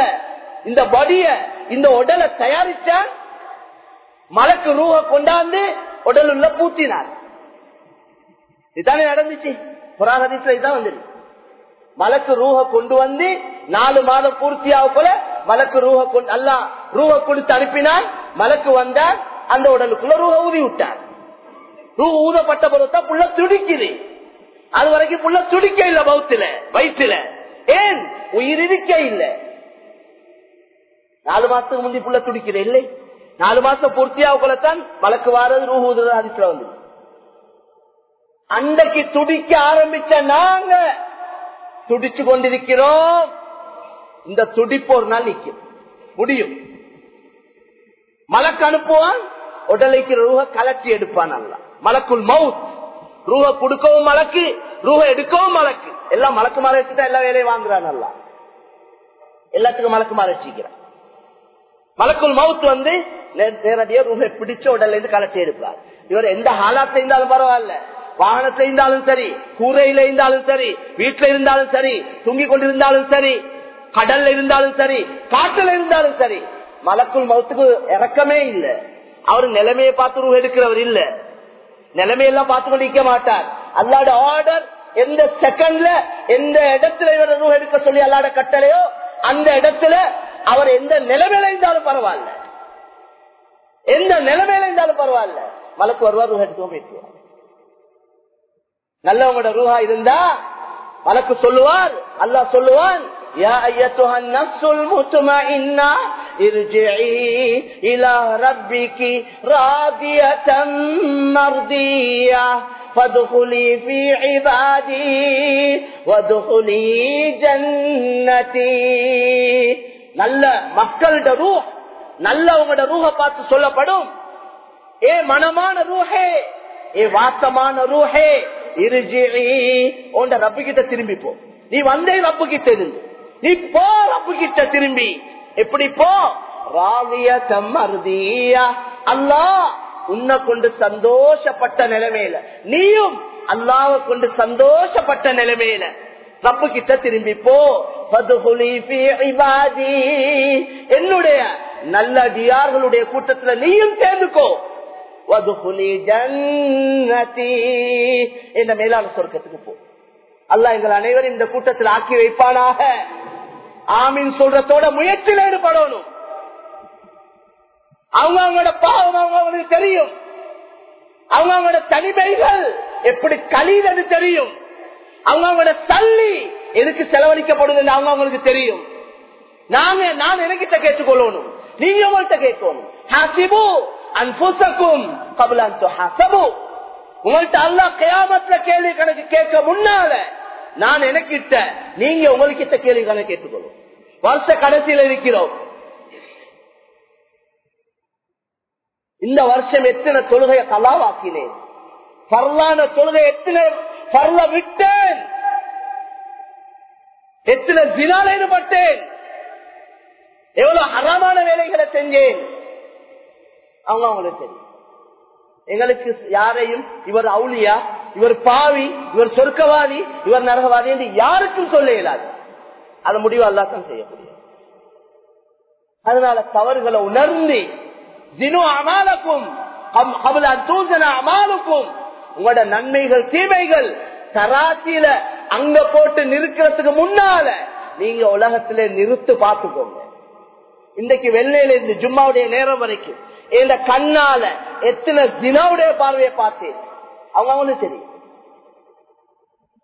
இந்த படிய இந்த உடலை தயாரிச்சா? மலக்கு ரூக கொண்டாந்து உடல் உள்ள பூத்தினார். இதுதானே நடந்துச்சு. புராணத்துல இதுதான் வந்துரு மலக்கு ரூக கொண்டு வந்து நாலு மாதம் பூர்த்தியாக போல மலக்கு ரூக கொண்டு அல்ல ரூக கொடுத்து அனுப்பினான். மலக்கு வந்தார். அந்த உடலுக்குள்ள ரூக ஊதி விட்டார் ரூ ஊதப்பட்ட பொருத்தா புள்ள துடிக்குது. அது வரைக்கும் புள்ள துடிக்க இல்ல பௌத்துல வயிற்றுல ஏன்? உயிர் இருக்க இல்ல. நாலு மாசத்துக்கு முந்தி புள்ள துடிக்குது இல்லை? நாலு மாசம் பூர்த்தியாவுக்குள்ளத்தான் வழக்கு வாரது ரூ ஊதுறது அதிசல வந்து அன்றைக்கு துடிக்க ஆரம்பிச்ச நாங்க துடிச்சு கொண்டிருக்கிறோம். இந்த துடிப்பு ஒரு நாள் நிக்கும் முடியும். மலக்கு அனுப்புவான் உடலைக்கு ரூக கலட்டி எடுப்பான் அல்ல மலக்குள் மவுத். ரூஹ கொடுக்கவும் மலக்கு ரூஹ எடுக்கவும் மலக்கு. எல்லாம் மலக்கு மறைச்சுட்டா எல்லா வேலையும் வாங்குறான் நல்லா. எல்லாத்துக்கும் மலக்கு மறைச்சிக்கிறான் மலக்குள் மவுத் வந்து நேரடியா ரூஹை பிடிச்ச உடல்ல இருந்து கலட்டி எடுப்பார். இவர் எந்த ஹாலாத்துல இருந்தாலும் பரவாயில்ல. வாகனத்துல இருந்தாலும் சரி கூரையில இருந்தாலும் சரி வீட்டுல இருந்தாலும் சரி தூங்கி கொண்டிருந்தாலும் சரி கடல்ல இருந்தாலும் சரி காட்டுல இருந்தாலும் சரி மலக்குள் மவுத்துக்கு இறக்கமே இல்லை. அவர் நிலைமையை பார்த்து ரூ எடுக்கிறவர் இல்ல. நிலைமையெல்லாம் பார்த்து கொண்டிருக்க மாட்டார். அல்லாட ஆர்டர் எந்த செகண்ட்ல எந்த இடத்துல இவர் ரூ எடுக்க சொல்லி அல்லாட கட்டளையோ அந்த இடத்துல அவர் எந்த நிலைமையில இருந்தாலும் பரவாயில்ல. எந்த நிலைமையில இருந்தாலும் பரவாயில்ல. மலக்கு வருவார் ரூஹா எடுத்து போயிட்டுருவார் நல்லவங்களோட ரூஹா இருந்தா மலக்கு சொல்லுவார் அல்லாஹ் சொல்லுவான் يا أيتها النفس المطمئنة ارجعي إلى ربك راضية مرضية فادخلي في عبادي وادخلي جنتي நல்ல மக்களோட ரூஹ் நல்லவங்களோட ரூஹ பார்த்து சொல்லப்படும் ஏ மனமான ரூஹே ஏ வாசமான ரூஹே இருஜிரி உண்ட ரப்பு கிட்ட திரும்பி போ நீ வந்தே ரப்பு கிட்ட இருந்து நீ போ ரப்பு கிட்ட திரும்பி. எப்படி போ? ராவிய தம்மர்தியா. அல்லாஹ் உன்னை கொண்டு சந்தோஷப்பட்ட நிலைமையில. நீயும் அல்லாவ கொண்டு சந்தோஷப்பட்ட நிலைமையில. ரப்பு கிட்ட திரும்பி போ. என்னுடைய நல்ல டியார்களுடைய என்னுடைய கூட்டத்துல நீயும் சேர்ந்துக்கோ. வதுகுலி ஜன்னதி. மேலான சொர்க்கத்துக்கு போ. அல்லாஹ் எங்கள் அனைவரும் இந்த கூட்டத்தில் ஆக்கி வைப்பானாக. ஆமீன் சொல்றதோட முயற்சியில் ஈடுபடணும். அவங்க அவங்களோட பாவம் அவங்க அவங்களுக்கு தெரியும். அவங்க அவங்களோட தனிமைகள் எப்படி கழிதன்னு தெரியும். அவங்க அவங்களோட தள்ளி எதுக்கு செலவழிக்கப்படுது அவங்க அவங்களுக்கு தெரியும். நாங்க நான் எனக்கிட்ட கேட்டுக்கொள்ளணும். நீங்க உங்கள்கிட்ட கேட்கணும். உங்கள்கிட்ட அல்லாஹ் கயாமத்துல கேள்வி கணக்கு கேட்க முன்னால நான் எனக்கிட்ட நீங்க உங்கள்கிட்ட கேள்வி கணக்கு கேட்டுக்கொள்ளும். வருஷ கடைசியில இருக்கிறோம். இந்த வருஷம் எத்தனை தொழுகையை கலாவாக்கினேன் பரலான தொழுகை எத்தனை பரல விட்டேன்? எத்தனை தினால ஈடுபட்டேன்? எவ்வளவு அறமான வேலைகளை செஞ்சேன்? அவங்க அவங்களுக்கு தெரியும். எங்களுக்கு யாரையும் இவர் அவுளியா இவர் பாவி இவர் சொர்க்கவாதி இவர் நரகவாதி என்று யாருக்கும் சொல்ல இயலாது. அதை முடிவு அல்லாத்தான் செய்யக்கூடிய. அதனால தவறுகளை உணர்ந்து ஜினு அமாலக்கும் அமாலுக்கும் உங்களோட நன்மைகள் தீமைகள் தராசியில அங்க போட்டு நிறுக்கிறதுக்கு முன்னால நீங்க உலகத்திலே நிறுத்து பார்த்துக்கோங்க. இன்றைக்கு வெள்ளையில இருந்து ஜும்மாவுடைய நேரம் வரைக்கும். இந்த கண்ணால எத்தனை தினாவுடைய பார்வையை பார்த்தேன். அவங்க அவனு தெரியும்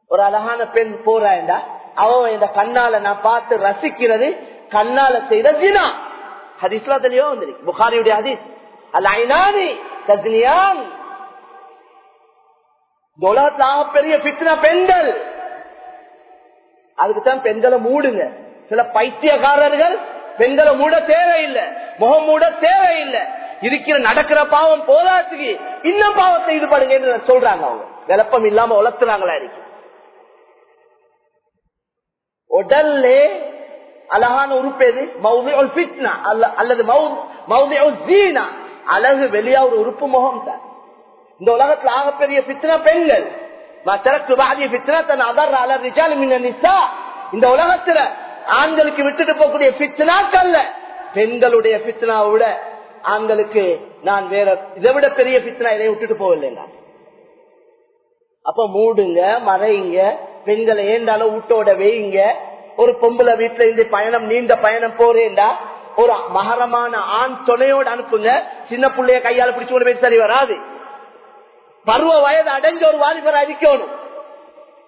ஒரு அழகான பெண் போறாண்டா? அவன் இந்த கண்ணால நான் பார்த்து ரசிக்கிறது கண்ணால செய்த தினா. ஹதீஸ்லா தெளிவா வந்திருக்கு? புகாரியுடைய ஹதீஸ். அல்ல ஐநானி தஜ்னியான் உலகத்தாக பெரிய பித்னா பெண்கள். அதுக்குத்தான் பெண்களை மூடுங்க. சில பைத்தியக்காரர்கள் பெண்களை மூட தேவையில்லை. முகம் மூட தேவையில்லை. இருக்கிற நடக்கிற பாவம் போதாத்துக்கு இன்னும் பாவத்தை ஈடுபடுங்க என்று சொல்றாங்க அவங்க. விளப்பம் இல்லாம வளர்த்துறாங்களா இருக்கு. உடல்ல அழகான உறுப்பு எது? மௌதி அல்லது மௌதி ஜீனா. அழகு வெளியா ஒரு உறுப்பு முகம் தான். இந்த உலகத்துல ஆகப்பெரிய பித்னா பெண்கள். இந்த உலகத்துல ஆண்களுக்கு விட்டுட்டு போகக்கூடிய பித்னாக்கல்ல பெண்களுடைய பித்னாவை விட ஆண்களுக்கு நான் வேற இதை விட பெரிய பித்னா இதை விட்டுட்டு போகலைங்க அப்ப மூடுங்க மறைங்க பெண்களை ஏண்டாலும் வீட்டோட வைங்க ஒரு பொம்பளை வீட்டுல இருந்து பயணம் நீண்ட பயணம் போறேண்டா. ஒரு மகரமான ஆண் துணையோடு அனுப்புங்க. சின்ன பிள்ளைய கையால பிடிச்சு கொண்டு போய் சரி வராது. பருவ வயது அடைஞ்ச ஒரு வாலிபரை அடிக்கணும்.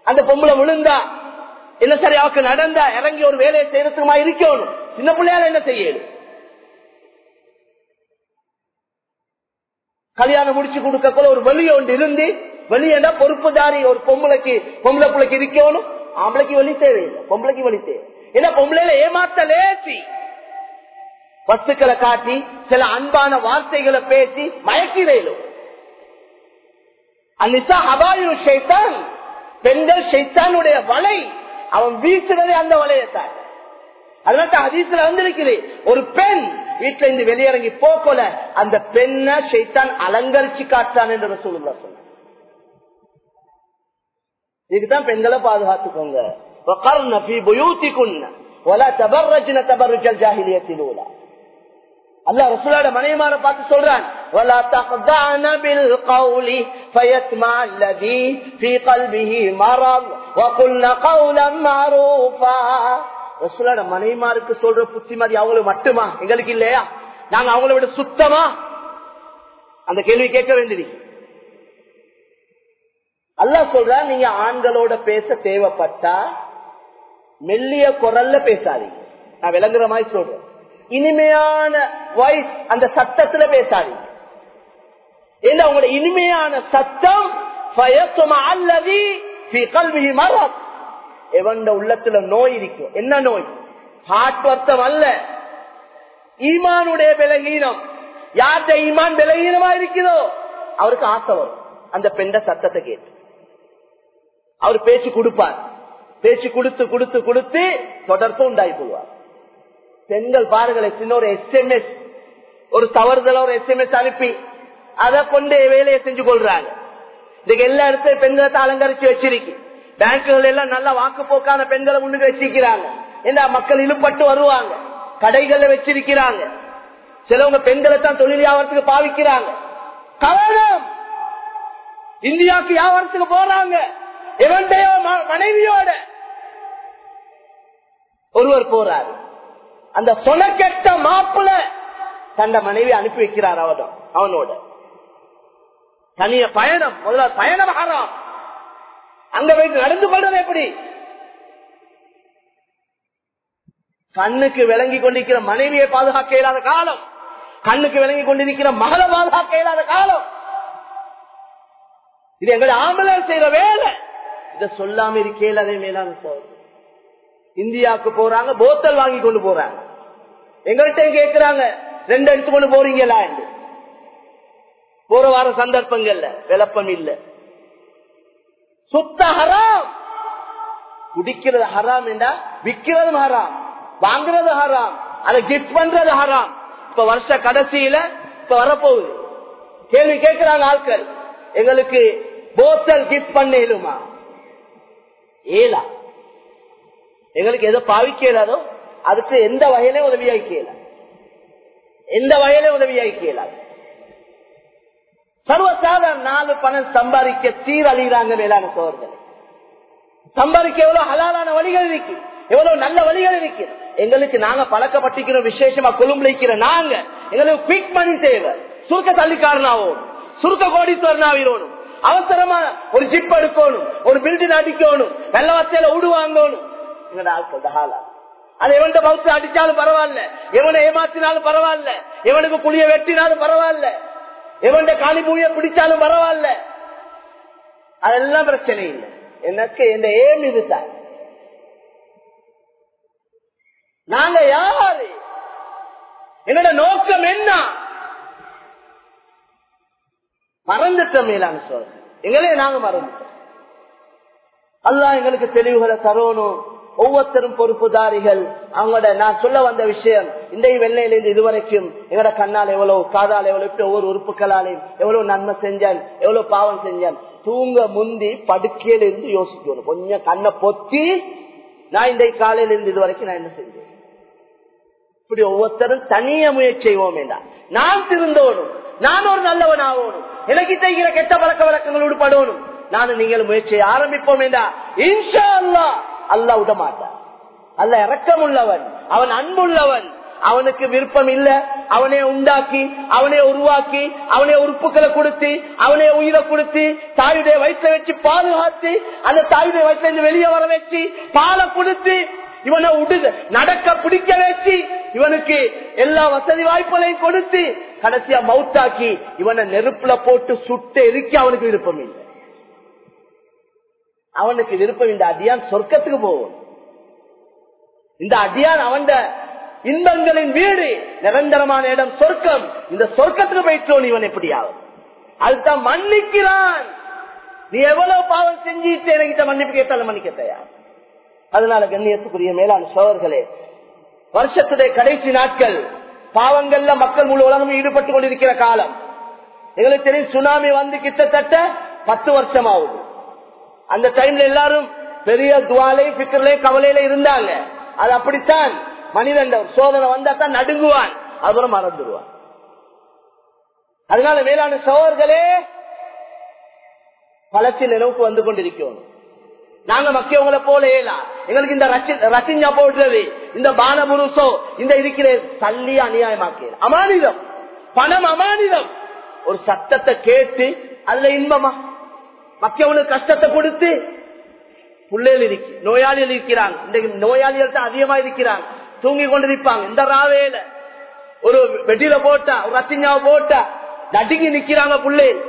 அந்த பொம்பளை விழுந்தா என்ன சரி அவருக்கு நடந்தா இறங்கி ஒரு வேலையை செய்யறதுமா இருக்கணும்? சின்ன பிள்ளையால என்ன செய்யணும்? கல்யாணம் முடிச்சு கொடுக்கக்குள்ள ஒரு வழி ஒன்று இருந்து வெளியேண்டா பொறுப்புதாரி ஒரு பொம்பளைக்கு பொம்பளை பிள்ளைக்கு இருக்கணும்? ஆம்பளைக்கு வழி தேவையில்லை. பொம்பளைக்கு வழி தேவை. ஏன்னா பொம்பளையில ஏமாத்த லேசி. வஸ்துக்களை காட்டி சில அன்பான வார்த்தைகளை பேசி மயக்கிறேலும் அந்நிசா அபாயு பெண்கள் ஷைத்தானுடைய வலை. அவன் வீசுறதே அந்த வலையத்தான் அதனால ஹதீஸ்ல வந்திருக்குது ஒரு பெண் வீட்டுல இருந்து வெளியிறங்கி போகல அந்த பெண்ணை ஷைத்தான் அலங்கரிச்சு காட்டான் என்று சொல்லுங்க சொன்னார் இதுக்குதான் பெண்களை பாதுகாத்துக்கோங்க. அல்லாஹ் ரசூலோட மனைவிமார பார்த்து சொல்றான் ولا تخضعن بالقول فيطمع الذي في قلبه مرض وقلن قولا معروفا ரசூலோட மனைவிமாருக்கு சொல்ற புத்திமதி அவங்களுக்கு மட்டுமா எங்களுக்கு இல்லையா நாங்க அவங்கள விட சுத்தமா அந்த கேள்வி கேட்க வேண்டியது அல்லாஹ் சொல்ற நீங்க ஆண்களோட பேச தேவைப்பட்டா மெல்லிய குரல்ல பேசாதீங்க நான் விளங்குற மாதிரி சொல்றேன் இனிமையான வாய்ஸ் அந்த சத்தத்துல பேசாதீங்க. ஏன்னா உங்களோட இனிமையான சத்தம்? அல்லது எவண்ட உள்ளத்துல நோய் இருக்கும் என்ன நோய்? ஹார்ட் வருத்தம் அல்ல. ஈமானுடைய விலகீனம் யார்கிட்ட ஈமான் விலகீனமா இருக்குதோ? அவருக்கு ஆசை வரும். அந்த பெண்ட சத்தத்தை கேட்டு. அவர் பேச்சு கொடுப்பார். பேச்சு கொடுத்து கொடுத்து கொடுத்து தொடர்பு உண்டாகி கொள்வார் பெண்கள் பாருங்களேன் சின்ன ஒரு எஸ்எம்எஸ் ஒரு தவறுதல ஒரு எஸ்எம்எஸ் அனுப்பி அதை கொண்டு வேலையை செஞ்சு கொள்றாங்க. இதுக்கு எல்லா இடத்தையும் பெண்களை அலங்கரிச்சு வச்சிருக்கு. பேங்குகள் எல்லாம் நல்ல வாக்கு போக்கான பெண்களை முன்னுக்கு வச்சிருக்கிறாங்க. ஏன்னா மக்கள் இழுப்பட்டு வருவாங்க? கடைகள்ல வச்சிருக்கிறாங்க. சிலவங்க பெண்களை தான் தொழில் வியாபாரத்துக்கு பாவிக்கிறாங்க. கவனம்! இந்தியாவுக்கு வியாபாரத்துக்கு போறாங்க. இவன்டையோ மனைவியோட. ஒருவர் போறாரு. அந்த சொனக்கெட்ட மாப்பிள தந்த மனைவி அனுப்பி வைக்கிறார் அவதம் அவனோட. தனிய பயணம் முதல்ல பயணம் ஆறாம் அங்க வைத்து நடந்து கொள்றது எப்படி? கண்ணுக்கு விளங்கி கொண்டிருக்கிற மனைவியை பாதுகாக்க இயலாத காலம். கண்ணுக்கு விளங்கி கொண்டிருக்கிற மகளை பாதுகாக்க இயலாத காலம். இது எங்களை ஆம்புலன்ஸ் செய்யற வேலை. இத சொல்லாம இருக்கேல அதே மேலான சோதனை இந்தியாவுக்கு போறாங்க போத்தல் வாங்கி கொண்டு போறாங்க. எங்கள்கிட்ட கேட்கிறாங்க ரெண்டு எடுத்து கொண்டு போறீங்களா என்று. போற வார சந்தர்ப்பங்கள்ல விளப்பம் இல்ல. சுத்த ஹராம். குடிக்கிறது ஹராம் என்றா விற்கிறது ஹராம். வாங்குறது ஹராம். அதை கிஃப்ட் பண்றது ஹராம். இப்ப வருஷ கடைசியில இப்ப வரப்போகுது. கேள்வி கேட்கிறாங்க ஆட்கள். எங்களுக்கு போத்தல் கிஃப்ட் பண்ண இயலுமா? ஏலா எங்களுக்கு எதோ பாவிக்கலாதோ அதுக்கு எந்த வகையிலே கேள? எந்த வகையிலே உதவியாய்க்கல சர்வசாதாரண நாலு பணம் சம்பாதிக்க சீரழிகிறாங்க மேலான சோழர்கள். சம்பாதிக்க எவ்வளவு ஹலாலான வழிகள் இருக்கு. எவ்வளவு நல்ல வழிகள் இருக்கு. எங்களுக்கு நாங்க பழக்கப்பட்டிருக்கிறோம் விசேஷமா கொழும்புல இருக்கிற நாங்க எங்களுக்கு குவிக் மணி தேவை. சுருக்க தள்ளிக்காரனாவோம். சுருக்க கோடீஸ்வரனாவிரோனும் அவசரமா ஒரு ஜிப் எடுக்கணும் ஒரு பில்டிங் அடிக்கணும் நல்ல வத்தையில உடு வாங்கணும் அது எவன் பௌத்த அடிச்சாலும் பரவாயில்ல. எவனை ஏமாத்தினாலும் பரவாயில்ல. எவனுக்கு புளிய வெட்டினாலும் பரவாயில்ல. எவன் காலி பூய பிடிச்சாலும் பரவாயில்ல. அதெல்லாம் பிரச்சனை இல்லை. எனக்கு இந்த ஏம் இதுதான். நாங்க யாரு? என்னோட நோக்கம் என்ன? மறந்துட்டோம் மேலான சொல் எங்களே நாங்க மறந்துட்டோம். அல்லா எங்களுக்கு தெளிவுகளை தரணும். ஒவ்வொருத்தரும் பொறுப்புதாரிகள். அவங்களோட நான் சொல்ல வந்த விஷயம் இந்த வெள்ளையிலிருந்து இதுவரைக்கும் எங்களோட கண்ணால் எவ்வளவு காதால் எவ்வளவு இப்படி ஒவ்வொரு உறுப்புகளாலையும் எவ்வளவு நன்மை செஞ்சேன் எவ்வளவு பாவம் செஞ்சேன். தூங்க முந்தி படுக்கையில இருந்து யோசிக்கணும். கொஞ்சம் கண்ணை பொத்தி நான் இந்த காலையில இருந்து இதுவரைக்கும் நான் என்ன செஞ்சேன்? இப்படி ஒவ்வொருத்தரும் தனிய முயற்சி செய்வோம் வேண்டாம் நான் திருந்தோணும் நான் ஒரு நல்லவன் ஆகணும் எனக்கு செய்கிற கெட்ட பழக்க வழக்கங்கள் உட்படணும் நானும் நீங்கள் முயற்சியை ஆரம்பிப்போம் என்றா இன்ஷா அல்லா அல்லா விட மாட்டான் அல்ல இறக்கம் உள்ளவன் அவன் அன்புள்ளவன். அவனுக்கு விருப்பம் இல்ல. அவனே உண்டாக்கி அவனே உருவாக்கி அவனே உறுப்புகளை கொடுத்து அவனே உயிரை கொடுத்து தாயுடைய வயிற்றை வச்சு பாதுகாத்து அந்த தாயுடைய வயசுல இருந்து வெளியே வர வச்சு பாலை கொடுத்து இவனை உடு நடக்க பிடிக்க வச்சு இவனுக்கு எல்லா வசதி வாய்ப்புகளையும் கொடுத்து கடைசியா மவுத்தாக்கி இவனை நெருப்புல போட்டு சுட்டு எரிக்க அவனுக்கு விருப்பம் இல்லை. அவனுக்கு விருப்பம் இந்த அடியான் சொர்க்கத்துக்கு போகும். இந்த அடியான் அவன் இன்பங்களின் வீடு நிரந்தரமான இடம் சொர்க்கம். இந்த சொர்க்கத்துக்கு போயிட்டோம் இவன் எப்படியாவது. அதுதான் மன்னிக்கிறான். நீ எவ்வளவு பாவம் செஞ்சிட்டு என்கிட்ட மன்னிப்பு கேட்டாலும் மன்னிக்க தயார். அதனால கண்ணியத்துக்குரிய மேலான சோழர்களே வருஷத்துடைய கடைசி நாட்கள் பாவங்கள்ல மக்கள் முழு உலகம் ஈடுபட்டு கொண்டிருக்கிற காலம். எங்களுக்கு தெரியும் சுனாமி வந்து கிட்டத்தட்ட பத்து வருஷம் ஆகுது அந்த டைம்ல எல்லாரும் பெரிய துவாலை பிக்கர்லே கவலையில இருந்தாங்க. அது அப்படித்தான் மனிதன் சோதனை வந்தா தான் நடுங்குவான். அப்புறம் மறந்துடுவான். அதனால வேளாண் சோழர்களே வளர்ச்சி நினைவுக்கு வந்து கொண்டிருக்கிறோம். நாங்க மக்கியவங்களை போல ஏலா. எங்களுக்கு இந்த ரசிஞ்சா போடுறது இந்த பானபுருஷோ இந்த இருக்கிற தள்ளி அநியாயமாக்க அமானிதம். பணம் அமானிதம். ஒரு சத்தத்தை கேட்டு அதுல இன்பமா? மக்கியவனுக்கு கஷ்டத்தை கொடுத்து பிள்ளைகள் இருக்கு நோயாளிகள் இருக்கிறாங்க. இந்த நோயாளிகள் தான் அதிகமா இருக்கிறாங்க. தூங்கி கொண்டிருப்பாங்க. இந்த ராவேல ஒரு வெட்டில போட்டா ஒரு ரத்திஞ்சாவை போட்டா நடுங்கி நிக்கிறாங்க பிள்ளைகள்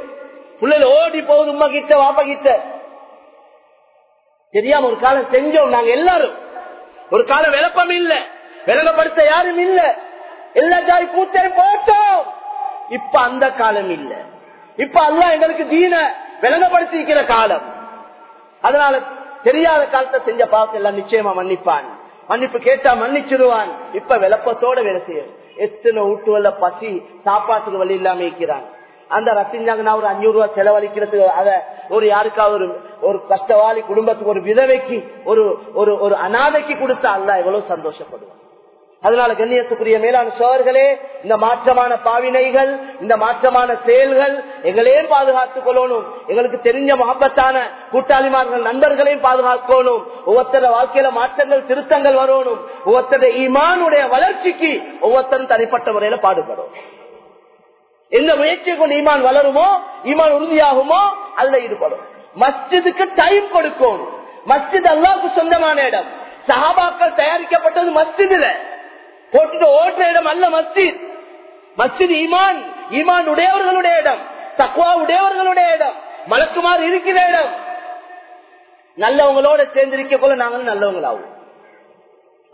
பிள்ளைகள் ஓடி போகுது உமா கிட்ட வாப்பா கிட்ட. தெரியாம ஒரு காலம் செஞ்சோம் நாங்க எல்லாரும். ஒரு காலம் விளப்பம் இல்ல. விளங்கப்படுத்த யாரும் இல்ல. எல்லா ஜாதி பூச்சையும் போட்டோம். இப்ப அந்த காலம் இல்ல. இப்ப அல்ல எங்களுக்கு தீன. விளங்கப்படுத்திருக்கிற காலம். அதனால தெரியாத காலத்தை செஞ்ச பாவத்தை எல்லாம் நிச்சயமா மன்னிப்பான். மன்னிப்பு கேட்டா மன்னிச்சிருவான் இப்ப விளப்பத்தோட வேலை செய்யும் எத்தனை வீட்டுவல்ல பசி சாப்பாட்டுக்கு வழி இல்லாம இருக்கிறான். அந்த ரத்திஞ்சாங்கன்னா ஒரு அஞ்சூறு ரூபாய் செலவழிக்கிறது அத ஒரு யாருக்காவது ஒரு ஒரு கஷ்டவாளி குடும்பத்துக்கு ஒரு விதவைக்கு ஒரு ஒரு ஒரு அனாதைக்கு கொடுத்தா அல்ல எவ்வளவு சந்தோஷப்படுவான். அதனால கண்ணியத்துக்குரிய மேலான சோர்களே இந்த மாற்றமான பாவினைகள் இந்த மாற்றமான செயல்கள் எங்களையும் பாதுகாத்துக் கொள்ளணும். எங்களுக்கு தெரிஞ்ச மகப்பத்தான கூட்டாளிமார்கள் நண்பர்களையும் பாதுகாக்கணும். ஒவ்வொருத்தர வாழ்க்கையில மாற்றங்கள் திருத்தங்கள் வரணும். ஒவ்வொருத்தர ஈமானுடைய வளர்ச்சிக்கு ஒவ்வொருத்தரும் தனிப்பட்ட முறையில பாடுபடும். எந்த முயற்சியை கொண்டு ஈமான் வளருமோ ஈமான் உறுதியாகுமோ அதுல ஈடுபடும். மஸ்ஜிதுக்கு டைம் கொடுக்கணும். மஸ்ஜித் அல்லாவுக்கு சொந்தமான இடம். சஹாபாக்கள் தயாரிக்கப்பட்டது மஸ்ஜிதுல. போட்டுட்டு ஓட்டுற இடம் அல்ல மஸ்ஜித். மஸ்ஜித் ஈமான். ஈமான் உடையவர்களுடைய இடம். தக்குவா உடையவர்களுடைய இடம். மலக்குமாறு இருக்கிற இடம். நல்லவங்களோட சேர்ந்திருக்க போல நாங்களும் நல்லவங்களாகும்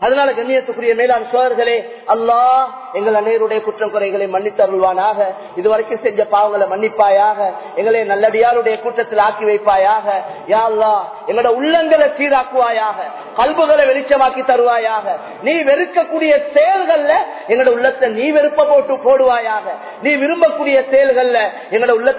அதனால கண்ணியத்துக்குரிய மேலாண் சோழர்களே அல்லாஹ் எங்கள் அனைவருடைய குற்றம் குறைகளை மன்னித்தருள்வானாக இதுவரைக்கும் செஞ்ச பாவங்களை மன்னிப்பாயாக. எங்களை நல்லடியாருடைய கூட்டத்தில் ஆக்கி வைப்பாயாக. யா அல்லா எங்களோட உள்ளங்களை சீராக்குவாயாக. கல்புகளை வெளிச்சமாக்கி தருவாயாக. நீ வெறுக்கக்கூடிய செயல்கள்ல எங்களோட உள்ளத்தை நீ வெறுப்ப போட்டு போடுவாயாக. நீ விரும்பக்கூடிய செயல்கள்ல எங்களோட உள்ளத்தை